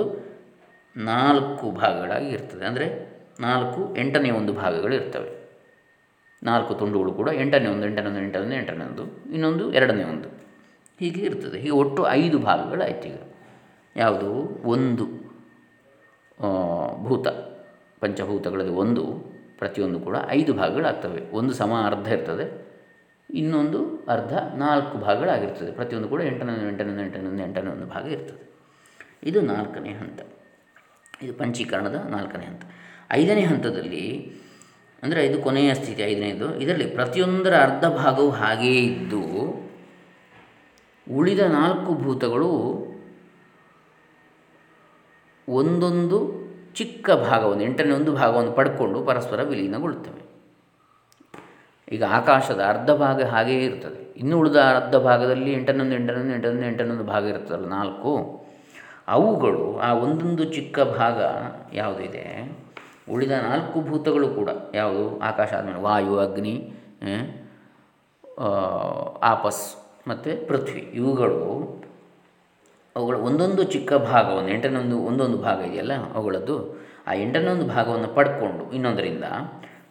ನಾಲ್ಕು ಭಾಗಗಳಾಗಿ ಇರ್ತದೆ. ಅಂದರೆ ನಾಲ್ಕು ಎಂಟನೇ ಒಂದು ಭಾಗಗಳು ಇರ್ತವೆ. ನಾಲ್ಕು ತುಂಡುಗಳು ಕೂಡ ಎಂಟನೇ ಒಂದು ಎಂಟನೇ ಒಂದು, ಎಂಟನೇ ಎಂಟನೇ ಒಂದು, ಇನ್ನೊಂದು ಎರಡನೇ ಒಂದು. ಹೀಗೆ ಇರ್ತದೆ. ಹೀಗೆ ಒಟ್ಟು ಐದು ಭಾಗಗಳಾಯ್ತು ಈಗ ಯಾವುದು? ಒಂದು ಭೂತ, ಪಂಚಭೂತಗಳಲ್ಲಿ ಒಂದು, ಪ್ರತಿಯೊಂದು ಕೂಡ ಐದು ಭಾಗಗಳಾಗ್ತವೆ. ಒಂದು ಸಮ ಅರ್ಧ ಇರ್ತದೆ. ಇನ್ನೊಂದು ಅರ್ಧ ನಾಲ್ಕು ಭಾಗಗಳಾಗಿರ್ತದೆ. ಪ್ರತಿಯೊಂದು ಕೂಡ ಎಂಟನೇ ಎಂಟನೊಂದು ಎಂಟನೊಂದು ಎಂಟನೇ ಒಂದು ಭಾಗ ಇರ್ತದೆ. ಇದು ನಾಲ್ಕನೇ ಹಂತ. ಇದು ಪಂಚೀಕರಣದ ನಾಲ್ಕನೇ ಹಂತ. ಐದನೇ ಹಂತದಲ್ಲಿ, ಅಂದರೆ ಇದು ಕೊನೆಯ ಸ್ಥಿತಿ, ಐದನೇದು, ಇದರಲ್ಲಿ ಪ್ರತಿಯೊಂದರ ಅರ್ಧ ಭಾಗವು ಹಾಗೇ ಇದ್ದು ಉಳಿದ ನಾಲ್ಕು ಭೂತಗಳು ಒಂದೊಂದು ಚಿಕ್ಕ ಭಾಗವನ್ನು, ಎಂಟನೇ ಒಂದು ಭಾಗವನ್ನು ಪಡ್ಕೊಂಡು ಪರಸ್ಪರ ವಿಲೀನಗೊಳ್ಳುತ್ತವೆ. ಈಗ ಆಕಾಶದ ಅರ್ಧ ಭಾಗ ಹಾಗೆಯೇ ಇರ್ತದೆ ಇನ್ನು ಉಳಿದ ಅರ್ಧ ಭಾಗದಲ್ಲಿ ಎಂಟನೊಂದು ಎಂಟನೊಂದು ಎಂಟನೊಂದು ಎಂಟನೊಂದು ಭಾಗ ಇರ್ತದಲ್ಲ ನಾಲ್ಕು. ಅವುಗಳು ಆ ಒಂದೊಂದು ಚಿಕ್ಕ ಭಾಗ ಯಾವುದಿದೆ? ಉಳಿದ ನಾಲ್ಕು ಭೂತಗಳು ಕೂಡ ಯಾವುದು? ಆಕಾಶ ಆದಮೇಲೆ ವಾಯು, ಅಗ್ನಿ ಆಪಸ್. ಮತ್ತು ಪೃಥ್ವಿ. ಇವುಗಳು ಅವುಗಳ ಒಂದೊಂದು ಚಿಕ್ಕ ಭಾಗವನ್ನು ಎಂಟನೊಂದು ಒಂದೊಂದು ಭಾಗ ಇದೆಯಲ್ಲ ಅವುಗಳದ್ದು, ಆ ಎಂಟನೊಂದು ಭಾಗವನ್ನು ಪಡ್ಕೊಂಡು ಇನ್ನೊಂದರಿಂದ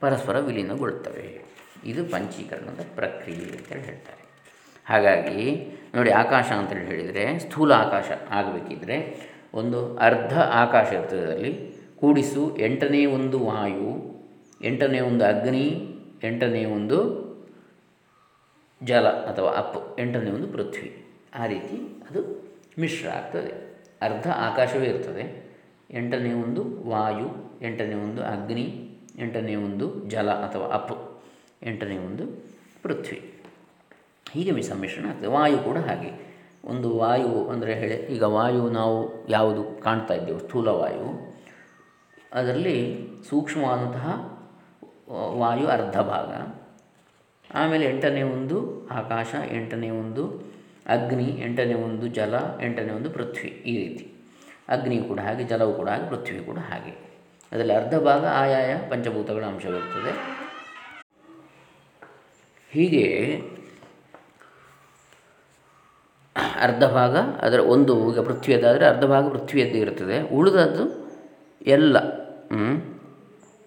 ಪರಸ್ಪರ ವಿಲೀನಗೊಳ್ಳುತ್ತವೆ. ಇದು ಪಂಚೀಕರಣದ ಪ್ರಕ್ರಿಯೆ ಅಂತೇಳಿ ಹೇಳ್ತಾರೆ. ಹಾಗಾಗಿ ನೋಡಿ ಆಕಾಶ ಅಂತೇಳಿ ಹೇಳಿದರೆ, ಸ್ಥೂಲ ಆಕಾಶ ಆಗಬೇಕಿದ್ರೆ ಒಂದು ಅರ್ಧ ಆಕಾಶ ಇರ್ತದೆ ಅದರಲ್ಲಿ, ಕೂಡಿಸು ಎಂಟನೇ ಒಂದು ವಾಯು, ಎಂಟನೇ ಒಂದು ಅಗ್ನಿ, ಎಂಟನೇ ಒಂದು ಜಲ ಅಥವಾ ಅಪ್ ಎಂಟನೇ ಒಂದು ಪೃಥ್ವಿ. ಆ ರೀತಿ ಅದು ಮಿಶ್ರ ಆಗ್ತದೆ. ಅರ್ಧ ಆಕಾಶವೇ ಇರ್ತದೆ. ಎಂಟನೇ ಒಂದು ವಾಯು, ಎಂಟನೇ ಒಂದು ಅಗ್ನಿ, ಎಂಟನೇ ಒಂದು ಜಲ ಅಥವಾ ಅಪ್, ಎಂಟನೇ ಒಂದು ಪೃಥ್ವಿ. ಹೀಗೆ ಸಮ್ಮಿಶ್ರಣ ಆಗ್ತದೆ. ವಾಯು ಕೂಡ ಹಾಗೆ. ಒಂದು ವಾಯು ಅಂದರೆ ಹೇಳಿ, ಈಗ ವಾಯು ನಾವು ಯಾವುದು ಕಾಣ್ತಾ ಇದ್ದೇವೆ, ಸ್ಥೂಲ ವಾಯು. ಅದರಲ್ಲಿ ಸೂಕ್ಷ್ಮವಾದಂತಹ ವಾಯು ಅರ್ಧ ಭಾಗ. ಆಮೇಲೆ ಎಂಟನೇ ಒಂದು ಆಕಾಶ, ಎಂಟನೇ ಒಂದು ಅಗ್ನಿ, ಎಂಟನೇ ಒಂದು ಜಲ, ಎಂಟನೇ ಒಂದು ಪೃಥ್ವಿ ಈ ರೀತಿ. ಅಗ್ನಿ ಕೂಡ ಹಾಗೆ, ಜಲವು ಕೂಡ ಹಾಗೆ, ಪೃಥ್ವಿ ಕೂಡ ಹಾಗೆ. ಅದರಲ್ಲಿ ಅರ್ಧ ಭಾಗ ಆಯಾಯ ಪಂಚಭೂತಗಳ ಅಂಶವಿರ್ತದೆ ಹೀಗೆ ಅರ್ಧ ಭಾಗ, ಅದರ ಒಂದು ಈಗ ಪೃಥ್ವಿಯದ್ದಾದರೆ ಅರ್ಧ ಭಾಗ ಪೃಥ್ವಿಯದ್ದೇ ಇರ್ತದೆ ಉಳಿದದ್ದು ಎಲ್ಲ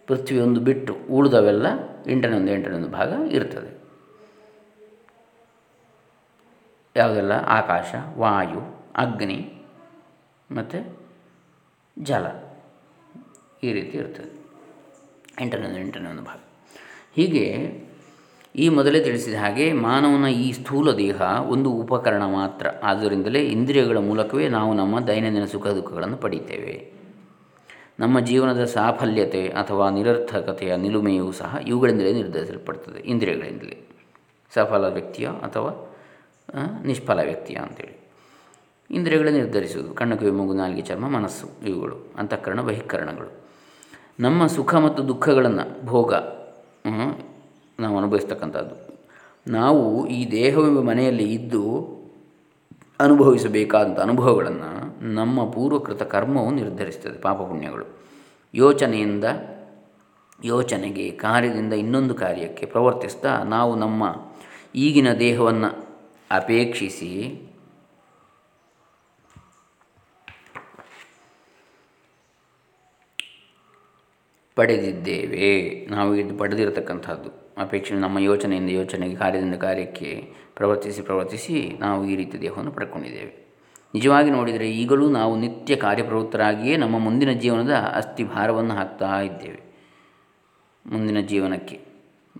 ಪೃಥ್ವಿಯೊಂದು ಬಿಟ್ಟು ಉಳಿದವೆಲ್ಲ ಎಂಟನೇ ಒಂದು ಎಂಟನೇ ಒಂದು ಭಾಗ ಇರ್ತದೆ. ಯಾವುದೆಲ್ಲ? ಆಕಾಶ, ವಾಯು, ಅಗ್ನಿ ಮತ್ತು ಜಲ ಈ ರೀತಿ ಇರ್ತದೆ. ಎಂಟನೇ ಎಂಟನೇ ಒಂದು ಭಾಗ. ಹೀಗೆ ಈ ಮೊದಲೇ ತಿಳಿಸಿದ ಹಾಗೆ ಮಾನವನ ಈ ಸ್ಥೂಲ ದೇಹ ಒಂದು ಉಪಕರಣ ಮಾತ್ರ. ಆದ್ದರಿಂದಲೇ ಇಂದ್ರಿಯಗಳ ಮೂಲಕವೇ ನಾವು ನಮ್ಮ ದೈನಂದಿನ ಸುಖ ದುಃಖಗಳನ್ನು ಪಡೀತೇವೆ. ನಮ್ಮ ಜೀವನದ ಸಾಫಲ್ಯತೆ ಅಥವಾ ನಿರರ್ಥಕತೆಯ ನಿಲುಮೆಯೂ ಸಹ ಇವುಗಳಿಂದಲೇ ನಿರ್ಧರಿಸಲ್ಪಡ್ತದೆ, ಇಂದ್ರಿಯಗಳಿಂದಲೇ. ಸಫಲ ವ್ಯಕ್ತಿಯ ಅಥವಾ ನಿಷ್ಫಲ ವ್ಯಕ್ತಿಯ ಅಂತೇಳಿ. ಇಂದ್ರಿಯಗಳು ನಿರ್ಧರಿಸುವುದು, ಕಣ್ಣು ಕಿವಿ, ಮೂಗು, ನಾಲಿಗೆ, ಚರ್ಮ, ಮನಸ್ಸು, ಇವುಗಳು, ಅಂತಃಕರಣ, ಬಹಿಕರಣಗಳು. ನಮ್ಮ ಸುಖ ಮತ್ತು ದುಃಖಗಳನ್ನು ಭೋಗ ನಾವು ಅನುಭವಿಸ್ತಕ್ಕಂಥದ್ದು. ನಾವು ಈ ದೇಹವೆಂಬ ಮನೆಯಲ್ಲಿ ಇದ್ದು ಅನುಭವಿಸಬೇಕಾದಂಥ ಅನುಭವಗಳನ್ನು ನಮ್ಮ ಪೂರ್ವಕೃತ ಕರ್ಮವು ನಿರ್ಧರಿಸ್ತದೆ ಪಾಪ ಪುಣ್ಯಗಳು ಯೋಚನೆಯಿಂದ, ಯೋಚನೆಗೆ, ಕಾರ್ಯದಿಂದ ಇನ್ನೊಂದು ಕಾರ್ಯಕ್ಕೆ ಪ್ರವರ್ತಿಸ್ತಾ ನಾವು ನಮ್ಮ ಈಗಿನ ದೇಹವನ್ನು ಅಪೇಕ್ಷಿಸಿ. ಪಡೆದಿದ್ದೇವೆ. ನಾವು ಇದು ಪಡೆದಿರತಕ್ಕಂಥದ್ದು. ಅಪೇಕ್ಷೆ ನಮ್ಮ ಯೋಚನೆಯಿಂದ, ಯೋಚನೆಗೆ, ಕಾರ್ಯದಿಂದ, ಕಾರ್ಯಕ್ಕೆ ಪ್ರವರ್ತಿಸಿ ಪ್ರವರ್ತಿಸಿ ನಾವು ಈ ರೀತಿ ದೇಹವನ್ನು ಪಡ್ಕೊಂಡಿದ್ದೇವೆ. ನಿಜವಾಗಿ ನೋಡಿದರೆ ಈಗಲೂ ನಾವು ನಿತ್ಯ ಕಾರ್ಯಪ್ರವೃತ್ತರಾಗಿಯೇ ನಮ್ಮ ಮುಂದಿನ ಜೀವನದ ಅಸ್ಥಿ ಭಾರವನ್ನು ಹಾಕ್ತಾ ಇದ್ದೇವೆ. ಮುಂದಿನ ಜೀವನಕ್ಕೆ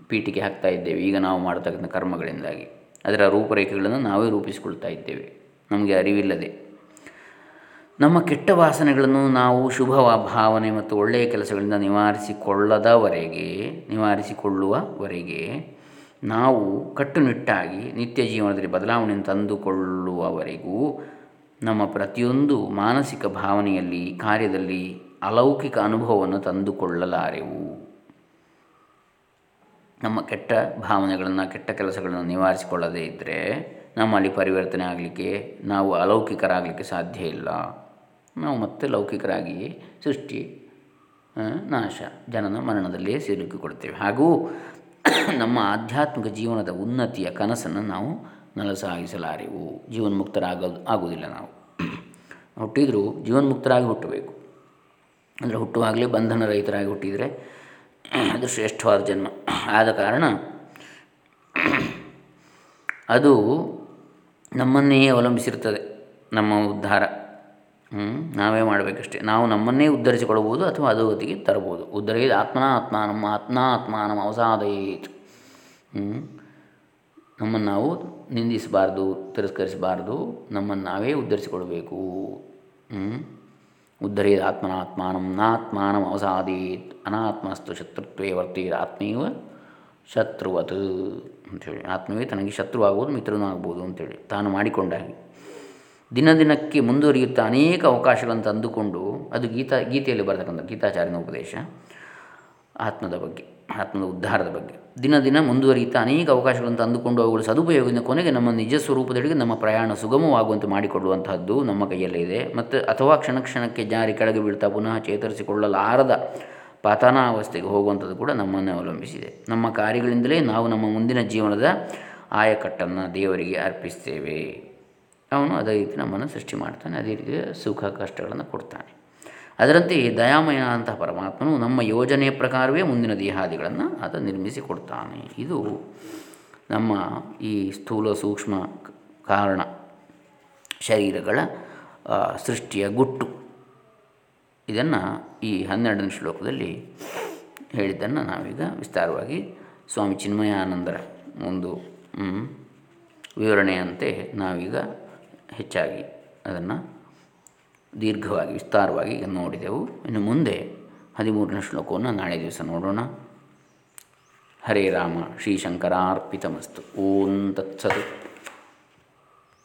ಪೀಠಿಗೆ ಹಾಕ್ತಾ ಇದ್ದೇವೆ. ಈಗ ನಾವು ಮಾಡತಕ್ಕಂಥ ಕರ್ಮಗಳಿಂದಾಗಿ. ಅದರ ರೂಪರೇಖೆಗಳನ್ನು ನಾವೇ ರೂಪಿಸಿಕೊಳ್ತಾ ಇದ್ದೇವೆ. ನಮಗೆ ಅರಿವಿಲ್ಲದೆ. ನಮ್ಮ ಕೆಟ್ಟ ವಾಸನೆಗಳನ್ನು ನಾವು ಶುಭ ಭಾವನೆ ಮತ್ತು ಒಳ್ಳೆಯ ಕೆಲಸಗಳಿಂದ ನಿವಾರಿಸಿಕೊಳ್ಳದವರೆಗೆ, ನಿವಾರಿಸಿಕೊಳ್ಳುವವರೆಗೆ ನಾವು ಕಟ್ಟುನಿಟ್ಟಾಗಿ ನಿತ್ಯ ಜೀವನದಲ್ಲಿ ಬದಲಾವಣೆಯನ್ನು ತಂದುಕೊಳ್ಳುವವರೆಗೂ ನಮ್ಮ ಪ್ರತಿಯೊಂದು ಮಾನಸಿಕ ಭಾವನೆಯಲ್ಲಿ, ಕಾರ್ಯದಲ್ಲಿ ಅಲೌಕಿಕ ಅನುಭವವನ್ನು ತಂದುಕೊಳ್ಳಲಾರೆವು. ನಮ್ಮ ಕೆಟ್ಟ ಭಾವನೆಗಳನ್ನು, ಕೆಟ್ಟ ಕೆಲಸಗಳನ್ನು ನಿವಾರಿಸಿಕೊಳ್ಳದೇ ಇದ್ದರೆ ನಮ್ಮಲ್ಲಿ ಪರಿವರ್ತನೆ ಆಗಲಿಕ್ಕೆ, ನಾವು ಅಲೌಕಿಕರಾಗಲಿಕ್ಕೆ ಸಾಧ್ಯ ಇಲ್ಲ. ನಾವು ಮತ್ತೆ ಲೌಕಿಕರಾಗಿ ಸೃಷ್ಟಿ ನಾಶ, ಜನನ ಮರಣದಲ್ಲಿಯೇ ಸಿಲುಕಿಕೊಡ್ತೇವೆ ಹಾಗೂ (clears throat) ನಮ್ಮ ಆಧ್ಯಾತ್ಮಿಕ ಜೀವನದ ಉನ್ನತಿಯ ಕನಸನ್ನು ನಾವು ನಲಸಾಗಿಸಲಾರೆವು ಜೀವನ್ಮುಕ್ತರಾಗೋದು ಆಗೋದಿಲ್ಲ ನಾವು. (clears throat) ಹುಟ್ಟಿದರೂ ಜೀವನ್ಮುಕ್ತರಾಗಿ ಹುಟ್ಟಬೇಕು. ಅಂದರೆ ಹುಟ್ಟುವಾಗಲೇ ಬಂಧನ ರಹಿತರಾಗಿ ಹುಟ್ಟಿದರೆ, (clears throat) ಅದು ಶ್ರೇಷ್ಠವಾದ ಜನ್ಮ. ಆದ ಕಾರಣ ಅದು ನಮ್ಮನ್ನೇ ಅವಲಂಬಿಸಿರ್ತದೆ ನಮ್ಮ ಉದ್ಧಾರ. ನಾವೇ ಮಾಡಬೇಕಷ್ಟೇ. ನಾವು ನಮ್ಮನ್ನೇ ಉದ್ಧರಿಸಿಕೊಳ್ಳಬಹುದು ಅಥವಾ ಅಧೋಗತಿಗೆ ತರಬಹುದು. ಉದ್ಧರಿಗೆ ಆತ್ಮನ ನಮ್ಮ ಆತ್ಮ ಆತ್ಮಾನಂ ಹ್ಞೂ ನಮ್ಮನ್ನು ನಾವು ನಿಂದಿಸಬಾರ್ದು, ತಿರಸ್ಕರಿಸಬಾರ್ದು, ನಮ್ಮನ್ನು ನಾವೇ ಉದ್ಧರಿಸಿಕೊಳ್ಬೇಕು. ಉದ್ಧರೇದ ಆತ್ಮನಾತ್ಮಾನಂ, ನಾತ್ಮಾನಂ ಅವಸಾದೇತ್ ಅನಾತ್ಮಸ್ತು ಶತ್ರುತ್ವೇ ವರ್ತೇದ ಆತ್ಮೀವ ಶತ್ರುವತ್ ಅಂಥೇಳಿ ಆತ್ಮವೇ ತನಗೆ ಶತ್ರು ಆಗ್ಬೋದು ಮಿತ್ರನೂ ಆಗ್ಬೋದು ಅಂತೇಳಿ ತಾನು ಮಾಡಿಕೊಂಡಾಗಿ ದಿನ ದಿನಕ್ಕೆ ಮುಂದುವರಿಯುತ್ತಾ ಅನೇಕ ಅವಕಾಶಗಳನ್ನು ತಂದುಕೊಂಡು, ಅದು ಗೀತಾ, ಗೀತೆಯಲ್ಲಿ ಬರತಕ್ಕಂಥ ಗೀತಾಚಾರ್ಯನ ಉಪದೇಶ, ಆತ್ಮದ ಬಗ್ಗೆ, ಆತ್ಮದ ಉದ್ಧಾರದ ಬಗ್ಗೆ. ದಿನ ದಿನ ಮುಂದುವರಿಯುತ್ತಾ ಅನೇಕ ಅವಕಾಶಗಳನ್ನು ತಂದುಕೊಂಡು ಅವುಗಳ ಸದುಪಯೋಗದಿಂದ ಕೊನೆಗೆ ನಮ್ಮ ನಿಜ ಸ್ವರೂಪದೊಳಗೆ ನಮ್ಮ ಪ್ರಯಾಣ ಸುಗಮವಾಗುವಂತೆ ಮಾಡಿಕೊಡುವಂತಹದ್ದು ನಮ್ಮ ಕೈಯಲ್ಲೇ ಇದೆ. ಮತ್ತು ಅಥವಾ ಕ್ಷಣ ಕ್ಷಣಕ್ಕೆ ಜಾರಿ ಕೆಳಗೆ ಬೀಳ್ತಾ ಪುನಃ ಚೇತರಿಸಿಕೊಳ್ಳಲಾರದ ಪತನಾವಸ್ಥೆಗೆ ಹೋಗುವಂಥದ್ದು ಕೂಡ ನಮ್ಮನ್ನೇ ಅವಲಂಬಿಸಿದೆ. ನಮ್ಮ ಕಾರ್ಯಗಳಿಂದಲೇ ನಾವು ನಮ್ಮ ಮುಂದಿನ ಜೀವನದ ಆಯಕಟ್ಟನ್ನು ದೇವರಿಗೆ ಅರ್ಪಿಸ್ತೇವೆ. ಅವನು ಅದೇ ರೀತಿ ನಮ್ಮನ್ನು ಸೃಷ್ಟಿ ಮಾಡ್ತಾನೆ, ಅದೇ ರೀತಿ ಸುಖ ಕಷ್ಟಗಳನ್ನು ಕೊಡ್ತಾನೆ. ಅದರಂತೆ ದಯಾಮಯ ಅಂತಹ ಪರಮಾತ್ಮನು ನಮ್ಮ ಯೋಜನೆಯ ಪ್ರಕಾರವೇ ಮುಂದಿನ ದೇಹಾದಿಗಳನ್ನು ಆತ ನಿರ್ಮಿಸಿ ಕೊಡ್ತಾನೆ. ಇದು ನಮ್ಮ ಈ ಸ್ಥೂಲ ಸೂಕ್ಷ್ಮ ಕಾರಣ ಶರೀರಗಳ ಸೃಷ್ಟಿಯ ಗುಟ್ಟು. ಇದನ್ನು ಈ ಹನ್ನೆರಡನೇ ಶ್ಲೋಕದಲ್ಲಿ ಹೇಳಿದ್ದನ್ನು ನಾವೀಗ ವಿಸ್ತಾರವಾಗಿ ಸ್ವಾಮಿ ಚಿನ್ಮಯಾನಂದರ ಒಂದು ವಿವರಣೆಯಂತೆ ನಾವೀಗ ಹೆಚ್ಚಾಗಿ ಅದನ್ನು ದೀರ್ಘವಾಗಿ, ವಿಸ್ತಾರವಾಗಿ ನೋಡಿದೆವು. ಇನ್ನು ಮುಂದೆ ಹದಿಮೂರನೇ ಶ್ಲೋಕವನ್ನು ನಾಳೆ ದಿವಸ ನೋಡೋಣ. ಹರೇ ರಾಮ, ಶ್ರೀ ಶಂಕರಾರ್ಪಿತಮಸ್ತು. ಓಂ ತತ್ಸತ್.